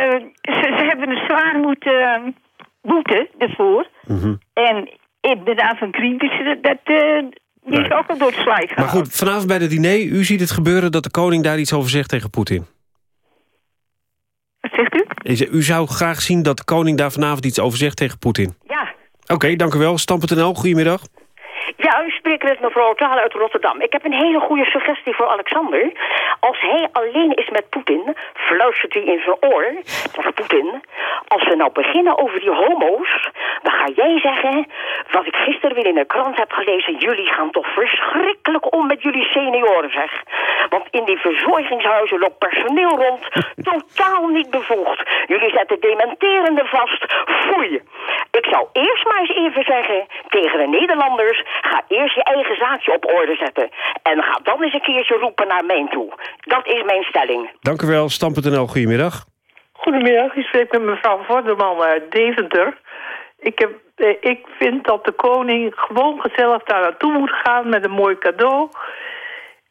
ze, ze, hebben een zwaar moeten boeten ervoor. Mm -hmm. En inderdaad van Greenpeace, dat... Uh, die is ook al door het slijk gehaald. Maar goed, vanavond bij de diner, u ziet het gebeuren... dat de koning daar iets over zegt tegen Poetin. Wat zegt u? U zou graag zien dat de koning daar vanavond iets over zegt tegen Poetin. Ja. Oké, okay, dank u wel. Stam.nl, goedemiddag. Ja, u spreekt met mevrouw Taal uit Rotterdam. Ik heb een hele goede suggestie voor Alexander. Als hij alleen is met Poetin, fluistert hij in zijn oor tegen Poetin... als we nou beginnen over die homo's, dan ga jij zeggen... wat ik gisteren weer in de krant heb gelezen... jullie gaan toch verschrikkelijk om met jullie senioren, zeg. Want in die verzorgingshuizen loopt personeel rond... [laughs] totaal niet bevoegd. Jullie zetten dementerende vast. Foei. Ik zou eerst maar eens even zeggen tegen de Nederlanders... Ga eerst je eigen zaakje op orde zetten. En ga dan eens een keertje roepen naar mij toe. Dat is mijn stelling. Dank u wel. Stam.nl, goedemiddag. Goedemiddag, ik spreek met mevrouw Vorderman uit Deventer. Ik, heb, eh, ik vind dat de koning gewoon gezellig daar naartoe moet gaan met een mooi cadeau.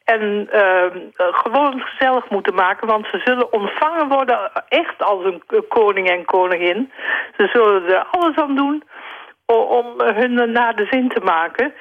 En uh, gewoon gezellig moeten maken, want ze zullen ontvangen worden echt als een koning en koningin. Ze zullen er alles aan doen om hun naar de zin te maken.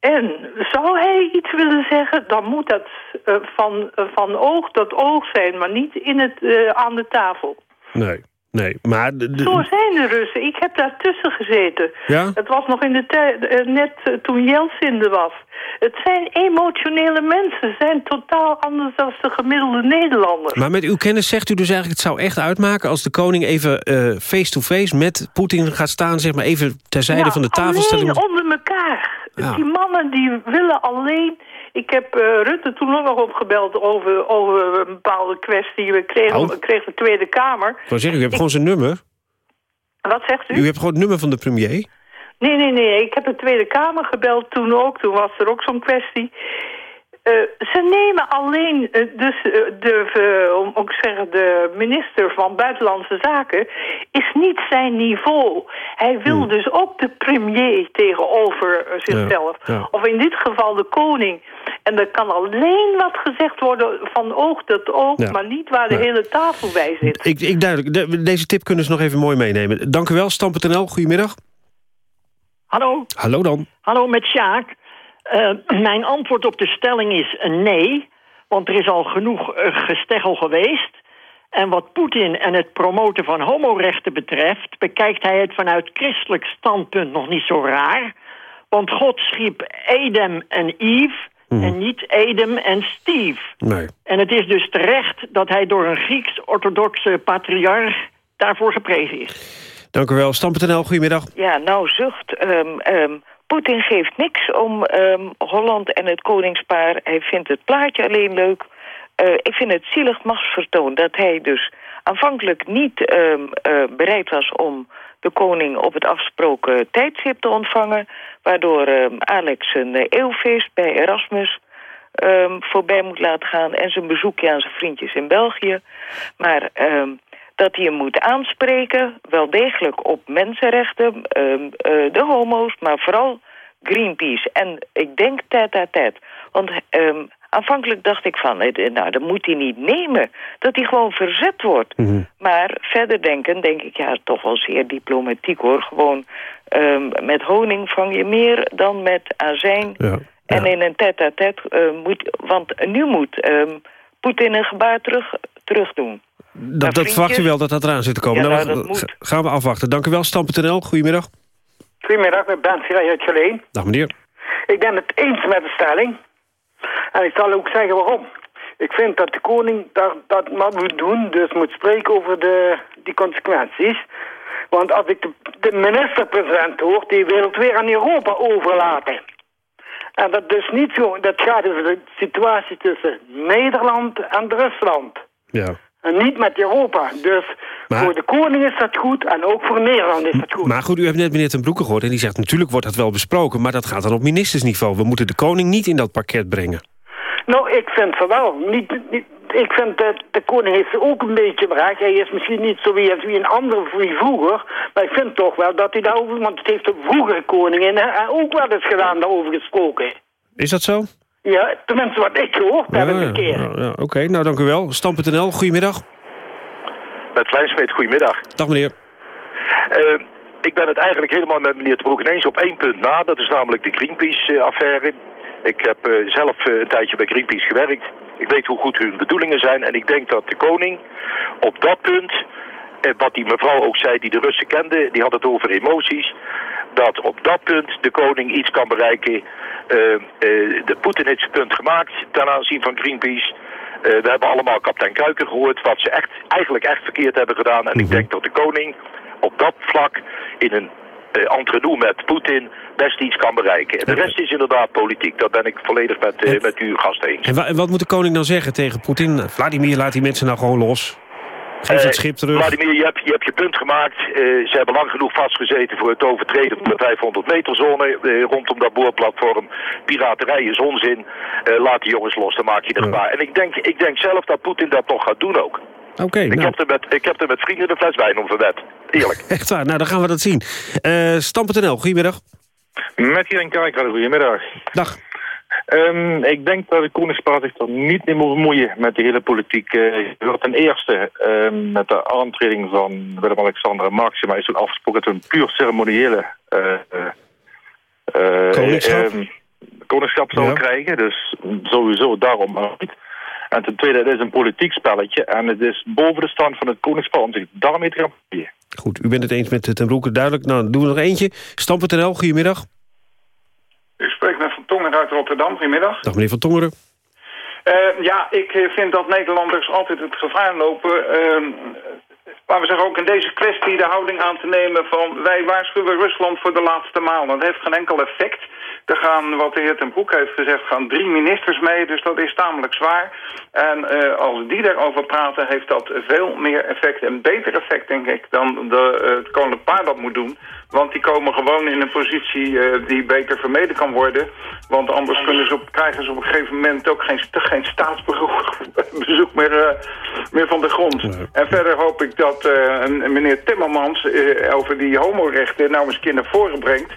En zou hij iets willen zeggen, dan moet dat uh, van, uh, van oog tot oog zijn, maar niet in het, uh, aan de tafel. Nee. Nee, maar... De, de... Zo zijn de Russen. Ik heb daartussen gezeten. Ja? Het was nog in de tijd, net toen Jeltsin er was. Het zijn emotionele mensen. Ze zijn totaal anders dan de gemiddelde Nederlanders. Maar met uw kennis zegt u dus eigenlijk... het zou echt uitmaken als de koning even face-to-face -face met Poetin gaat staan... zeg maar even terzijde ja, van de tafelstelling. alleen Ja. Die mannen die willen alleen... Ik heb uh, Rutte toen ook nog opgebeld over, over een bepaalde kwestie. We kregen, Oh. kregen de Tweede Kamer. Ik wou zeggen, u hebt gewoon zijn nummer. Wat zegt u? U hebt gewoon het nummer van de premier. Nee, nee, nee. Ik heb de Tweede Kamer gebeld toen ook. Toen was er ook zo'n kwestie. Uh, ze nemen alleen, uh, dus uh, de, om ook zeggen, de minister van Buitenlandse Zaken is niet zijn niveau. Hij wil Hmm. dus ook de premier tegenover zichzelf. Ja, ja. Of in dit geval de koning. En er kan alleen wat gezegd worden van oog tot oog, Ja. maar niet waar de Ja. hele tafel bij zit. Ik, ik duidelijk, de- deze tip kunnen ze nog even mooi meenemen. Dank u wel, Stam.nl. Goedemiddag. Hallo, Hallo dan. hallo met Sjaak. Eh, mijn antwoord op de stelling is een nee. Want er is al genoeg eh, gesteggel geweest. En wat Poetin en het promoten van homorechten betreft... bekijkt hij het vanuit christelijk standpunt nog niet zo raar. Want God schiep Edem en Eve... en niet Edem en Steve. Nee. En het is dus terecht dat hij door een Grieks-orthodoxe patriarch... daarvoor geprezen is. Dank u wel, Stam.nl. Goedemiddag. Ja, nou zucht. ehm, ehm, Poetin geeft niks om ehm, Holland en het koningspaar. Hij vindt het plaatje alleen leuk. Eh, ik vind het zielig machtsvertoon dat hij dus aanvankelijk niet ehm, eh, bereid was om de koning op het afgesproken tijdstip te ontvangen. Waardoor ehm, Alex een eh, eeuwfeest bij Erasmus voorbij moet laten gaan en zijn bezoekje aan zijn vriendjes in België. Maar dat hij hem moet aanspreken, wel degelijk op mensenrechten, ehm, eh, de homo's, maar vooral Greenpeace. En ik denk tête-à-tête. Want ehm, aanvankelijk dacht ik van, eh, nou, dat moet hij niet nemen. Dat hij gewoon verzet wordt. Maar verder denken, denk ik, ja, toch wel zeer diplomatiek hoor. Gewoon ehm, met honing vang je meer dan met azijn. Ja. En in een tête-à-tête eh, moet, want nu moet Poetin een gebaar terug, terug doen. Dat, dat verwacht u wel dat dat eraan zit te komen. Ja, Nou, nou, dat moet. ga- gaan we afwachten. Dank u wel, Stam.nl. Goedemiddag. Goedemiddag, met Ben Siraj uit Geleen. Dag meneer. Ik ben het eens met de stelling. En ik zal ook zeggen waarom. Ik vind dat de koning dat, dat maar moet doen, dus moet spreken over de, die consequenties. Want als ik de, de minister-president hoor, die wil het weer aan Europa overlaten. En dat is niet zo, dat gaat over de situatie tussen Nederland en Rusland. Ja. En niet met Europa. Dus Maar- voor de koning is dat goed en ook voor Nederland is dat goed. Maar goed, u hebt net meneer Ten Broeke gehoord... en die zegt natuurlijk wordt dat wel besproken... maar dat gaat dan op ministersniveau. We moeten de koning niet in dat pakket brengen. Nou, ik vind van wel. Niet, niet, ik vind dat de koning heeft ook een beetje bereikt. Hij is misschien niet zo wie, als wie een andere wie vroeger. Maar ik vind toch wel dat hij daarover... Want het heeft de vroegere koningin hè, ook wel eens gedaan daarover gesproken. Is dat zo? Ja, tenminste wat ik gehoord heb Ja, een ja, keer. ja, ja, Oké, nou dank u wel. Stam.nl, goedemiddag. Met Kleinsmeet, goedemiddag. Dag meneer. Eh, ik ben het eigenlijk helemaal met meneer Te Broek ineens op één punt na. Dat is namelijk de Greenpeace-affaire. Ik heb eh, zelf eh, een tijdje bij Greenpeace gewerkt. Ik weet hoe goed hun bedoelingen zijn. En ik denk dat de koning op dat punt, wat die mevrouw ook zei die de Russen kende, die had het over emoties. Dat op dat punt de koning iets kan bereiken. Eh, de Poetin heeft zijn punt gemaakt ten aanzien van Greenpeace. We hebben allemaal kapitein Kuiker gehoord wat ze echt, eigenlijk echt verkeerd hebben gedaan. En ik denk dat de koning op dat vlak in een uh, entre met Poetin best iets kan bereiken. En de rest is inderdaad politiek. Dat ben ik volledig met, uh, met uw gast eens. En, wa en wat moet de koning dan zeggen tegen Poetin? Vladimir, laat die mensen nou gewoon los. Geef Eh, dat schip terug. Vladimir, je hebt, je hebt je punt gemaakt. Eh, ze hebben lang genoeg vastgezeten voor het overtreden van de 500 meter zone eh, rondom dat boorplatform. Piraterij is onzin. Eh, laat die jongens los, dan maak je er gevaar. En ik denk, ik denk zelf dat Poetin dat nog gaat doen ook. Oké, ik, nou. heb er met, ik heb er met vrienden een fles wijn om verwet. Eerlijk. [laughs] Echt waar, nou dan gaan we dat zien. Uh, Stam.nl, goedemiddag. Met Jan Kijker, goedemiddag. Dag. Ehm, ik denk dat de Koningspaar zich er niet mee moet bemoeien met de hele politiek. Uh, ten eerste ehm, met de aantreding van Willem-Alexander en Maxima is toen afgesproken dat we een puur ceremoniële uh, koningschap, um, koningschap zouden krijgen. Dus sowieso daarom niet. En ten tweede, het is een politiek spelletje en het is boven de stand van het koningspaar om zich daarmee te gaan bemoeien. Goed, u bent het eens met Ten Broeke, duidelijk. Nou, doen we nog eentje. Stam.nl, goedemiddag. U spreekt met Van Tongeren uit Rotterdam. Goedemiddag. Dag meneer Van Tongeren. Uh, ja, ik eh, vind dat Nederlanders altijd het gevaar lopen... Uh, maar we zeggen ook in deze kwestie de houding aan te nemen van... wij waarschuwen Rusland voor de laatste maal. Dat heeft geen enkel effect. Er gaan, wat de heer ten Broek heeft gezegd, gaan drie ministers mee. Dus dat is tamelijk zwaar. En uh, als die daarover praten, heeft dat veel meer effect. En beter effect, denk ik, dan de, uh, het koninklijk paar dat moet doen. Want die komen gewoon in een positie uh, die beter vermeden kan worden. Want anders kunnen ze op, krijgen ze op een gegeven moment ook geen, geen staatsbezoek [laughs] meer, meer van de grond. En verder hoop ik dat meneer Timmermans over die homorechten nou eens een keer naar voren brengt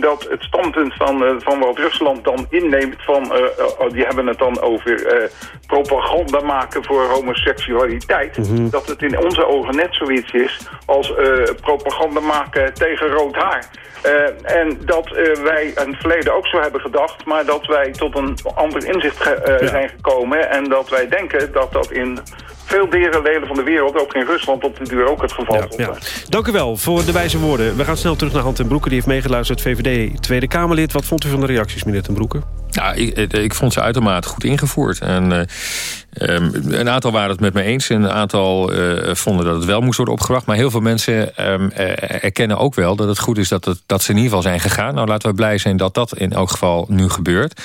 dat het standpunt van, uh, van wat Rusland dan inneemt... van uh, uh, die hebben het dan over propaganda maken voor homoseksualiteit... Mm -hmm. dat het in onze ogen net zoiets is als propaganda maken tegen rood haar. en dat wij in het verleden ook zo hebben gedacht... maar dat wij tot een ander inzicht ja. zijn gekomen... en dat wij denken dat dat in veel delen van de wereld, ook in Rusland op de duur ook het geval ja, ja. Dank u wel voor de wijze woorden. We gaan snel terug naar Han ten Broeke. Die heeft meegeluisterd, VVD Tweede Kamerlid. Wat vond u van de reacties, meneer ten Broeke? Ja, ik, vond ze uitermate goed ingevoerd. En uh, um, een aantal waren het met me eens. En een aantal uh, vonden dat het wel moest worden opgebracht. Maar heel veel mensen um, erkennen ook wel dat het goed is dat, het, dat ze in ieder geval zijn gegaan. Nou, laten we blij zijn dat dat in elk geval nu gebeurt.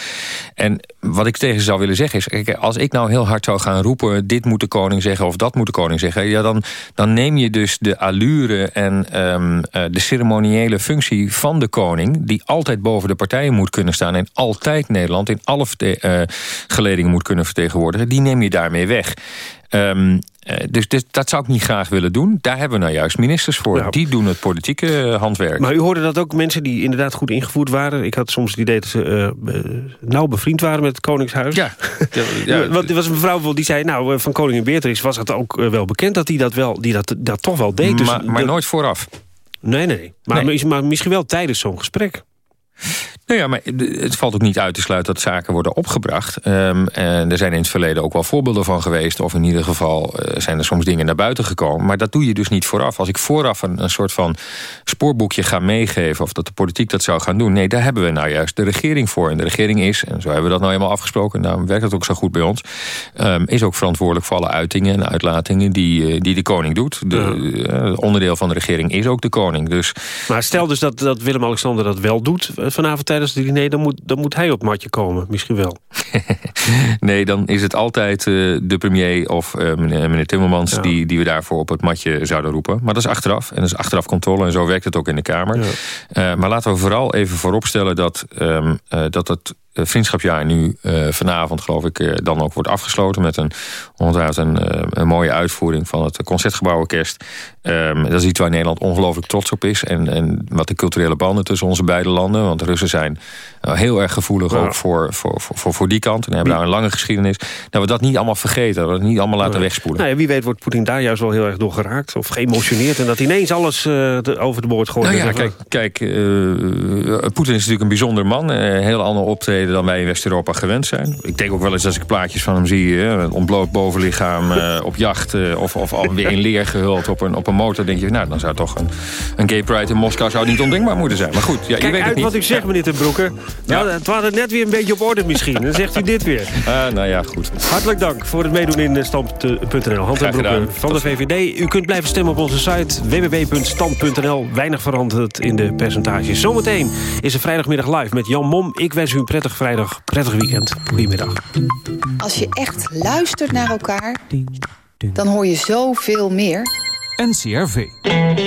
En wat ik tegen ze zou willen zeggen is... Kijk, als ik nou heel hard zou gaan roepen... dit moet de koning zeggen of dat moet de koning zeggen... Ja, dan, dan neem je dus de allure en uh, de ceremoniële functie van de koning... die altijd boven de partijen moet kunnen staan... en altijd Nederland in alle uh, geledingen moet kunnen vertegenwoordigen... die neem je daarmee weg. Um, uh, dus, dus, dat zou ik niet graag willen doen. Daar hebben we nou juist ministers voor. Ja. Die doen het politieke handwerk. Maar u hoorde dat ook mensen die inderdaad goed ingevoerd waren. Ik had soms het idee dat ze uh, nauw bevriend waren met het Koningshuis. Ja. [laughs] ja, ja. [laughs] Want er was een mevrouw die zei... nou, van koningin Beatrix was het ook wel bekend dat hij dat, wel, die dat, dat toch wel deed. Dus maar, nooit vooraf. Nee, nee. Maar, nee. maar misschien wel tijdens zo'n gesprek. Nou ja, maar het valt ook niet uit te sluiten dat zaken worden opgebracht. Um, en er zijn in het verleden ook wel voorbeelden van geweest. Of in ieder geval uh, zijn er soms dingen naar buiten gekomen. Maar dat doe je dus niet vooraf. Als ik vooraf een, een soort van spoorboekje ga meegeven... of dat de politiek dat zou gaan doen. Nee, daar hebben we nou juist de regering voor. En de regering is, en zo hebben we dat nou eenmaal afgesproken... en daarom werkt het ook zo goed bij ons... Um, is ook verantwoordelijk voor alle uitingen en uitlatingen die, uh, die de koning doet. De, uh, onderdeel van de regering is ook de koning. Dus, maar stel dus dat, dat Willem-Alexander dat wel doet vanavond tijdens het diner... dan moet, dan moet hij op matje komen, misschien wel. [laughs] nee, dan is het altijd uh, de premier of uh, meneer, meneer Timmermans... Ja. Die, die we daarvoor op het matje zouden roepen. Maar dat is achteraf. En dat is achteraf controle. En zo werkt het ook in de Kamer. Ja. Uh, maar laten we vooral even vooropstellen dat, um, dat het vriendschapsjaar nu uh, vanavond, geloof ik, uh, dan ook wordt afgesloten... met een, ongetwijfeld een, een mooie uitvoering van het Concertgebouworkest. Um, dat is iets waar Nederland ongelooflijk trots op is. En, en wat de culturele banden tussen onze beide landen... want Russen zijn heel erg gevoelig ja. ook voor, voor, voor, voor die kant... en hebben daar een lange geschiedenis. Dat we dat niet allemaal vergeten, dat we het niet allemaal laten wegspoelen. Nou wie weet wordt Poetin daar juist wel heel erg door geraakt... of geëmotioneerd en dat ineens alles de, over de boord gooit. Nou ja, kijk, kijk Poetin is natuurlijk een bijzonder man. heel ander optreden dan wij in West-Europa gewend zijn. Ik denk ook wel eens als ik plaatjes van hem zie... Hè, een ontbloot bovenlichaam uh, op jacht... Of, of alweer in leer gehuld op een, op een motor... denk je, nou, dan zou toch een, een gay pride in Moskou... zou niet ondenkbaar moeten zijn. Maar goed, ja, Kijk je weet uit het niet. wat u zegt, meneer ten Broeke. Nou, ja. Het was net weer een beetje op orde misschien. Dan zegt u dit weer. Uh, nou ja, goed. Hartelijk dank voor het meedoen in stand.nl. Hand en Broeke van de VVD. U kunt blijven stemmen op onze site www.stand.nl. Weinig veranderd in de percentages. Zometeen is er vrijdagmiddag live met Jan Mom. Ik wens u een prettig vrijdag, prettig weekend. Goedemiddag. Als je echt luistert naar elkaar, dan hoor je zoveel meer. NCRV.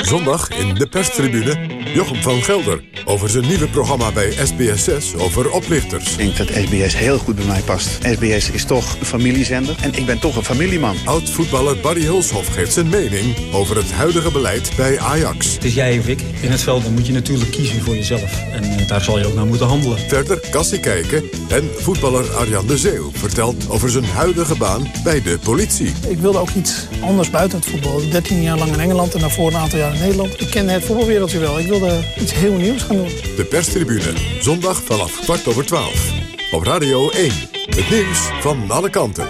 Zondag in de perstribune Jochem van Gelder over zijn nieuwe programma bij SBS6 over oplichters. Ik denk dat SBS heel goed bij mij past. SBS is toch een familiezender en ik ben toch een familieman. Oud-voetballer Barry Hulshoff geeft zijn mening over het huidige beleid bij Ajax. Het is jij of ik. In het veld dan moet je natuurlijk kiezen voor jezelf. En uh, daar zal je ook naar moeten handelen. Verder kassie kijken en voetballer Arjan de Zeeuw vertelt over zijn huidige baan bij de politie. Ik wilde ook iets anders buiten het voetbal. 13 jaar lang in Engeland en daarvoor een aantal jaar in Nederland. Ik ken het voetbalwereldje wel. Ik wilde iets heel nieuws gaan doen. De perstribune, zondag vanaf kwart over twaalf. Op Radio 1, het nieuws van alle kanten.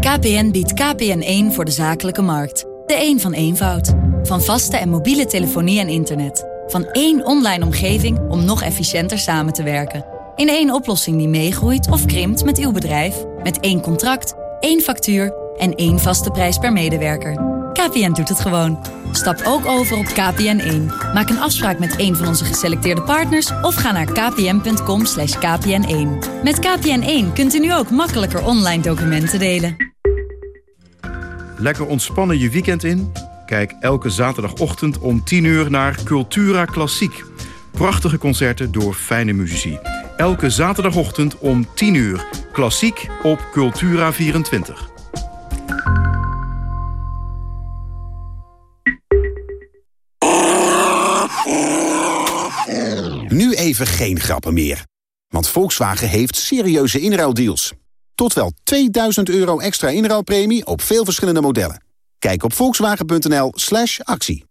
KPN biedt KPN1 voor de zakelijke markt. De een van eenvoud. Van vaste en mobiele telefonie en internet. Van één online omgeving om nog efficiënter samen te werken. In één oplossing die meegroeit of krimpt met uw bedrijf. Met één contract, één factuur en één vaste prijs per medewerker. KPN doet het gewoon. Stap ook over op KPN1. Maak een afspraak met een van onze geselecteerde partners... of ga naar kpn.com kpn1. Met KPN1 kunt u nu ook makkelijker online documenten delen. Lekker ontspannen je weekend in? Kijk elke zaterdagochtend om 10 uur naar Cultura Klassiek. Prachtige concerten door fijne muzici. Elke zaterdagochtend om 10 uur. Klassiek op Cultura 24. Nu even geen grappen meer. Want Volkswagen heeft serieuze inruildeals. Tot wel 2000 euro extra inruilpremie op veel verschillende modellen. Kijk op volkswagen.nl slash actie.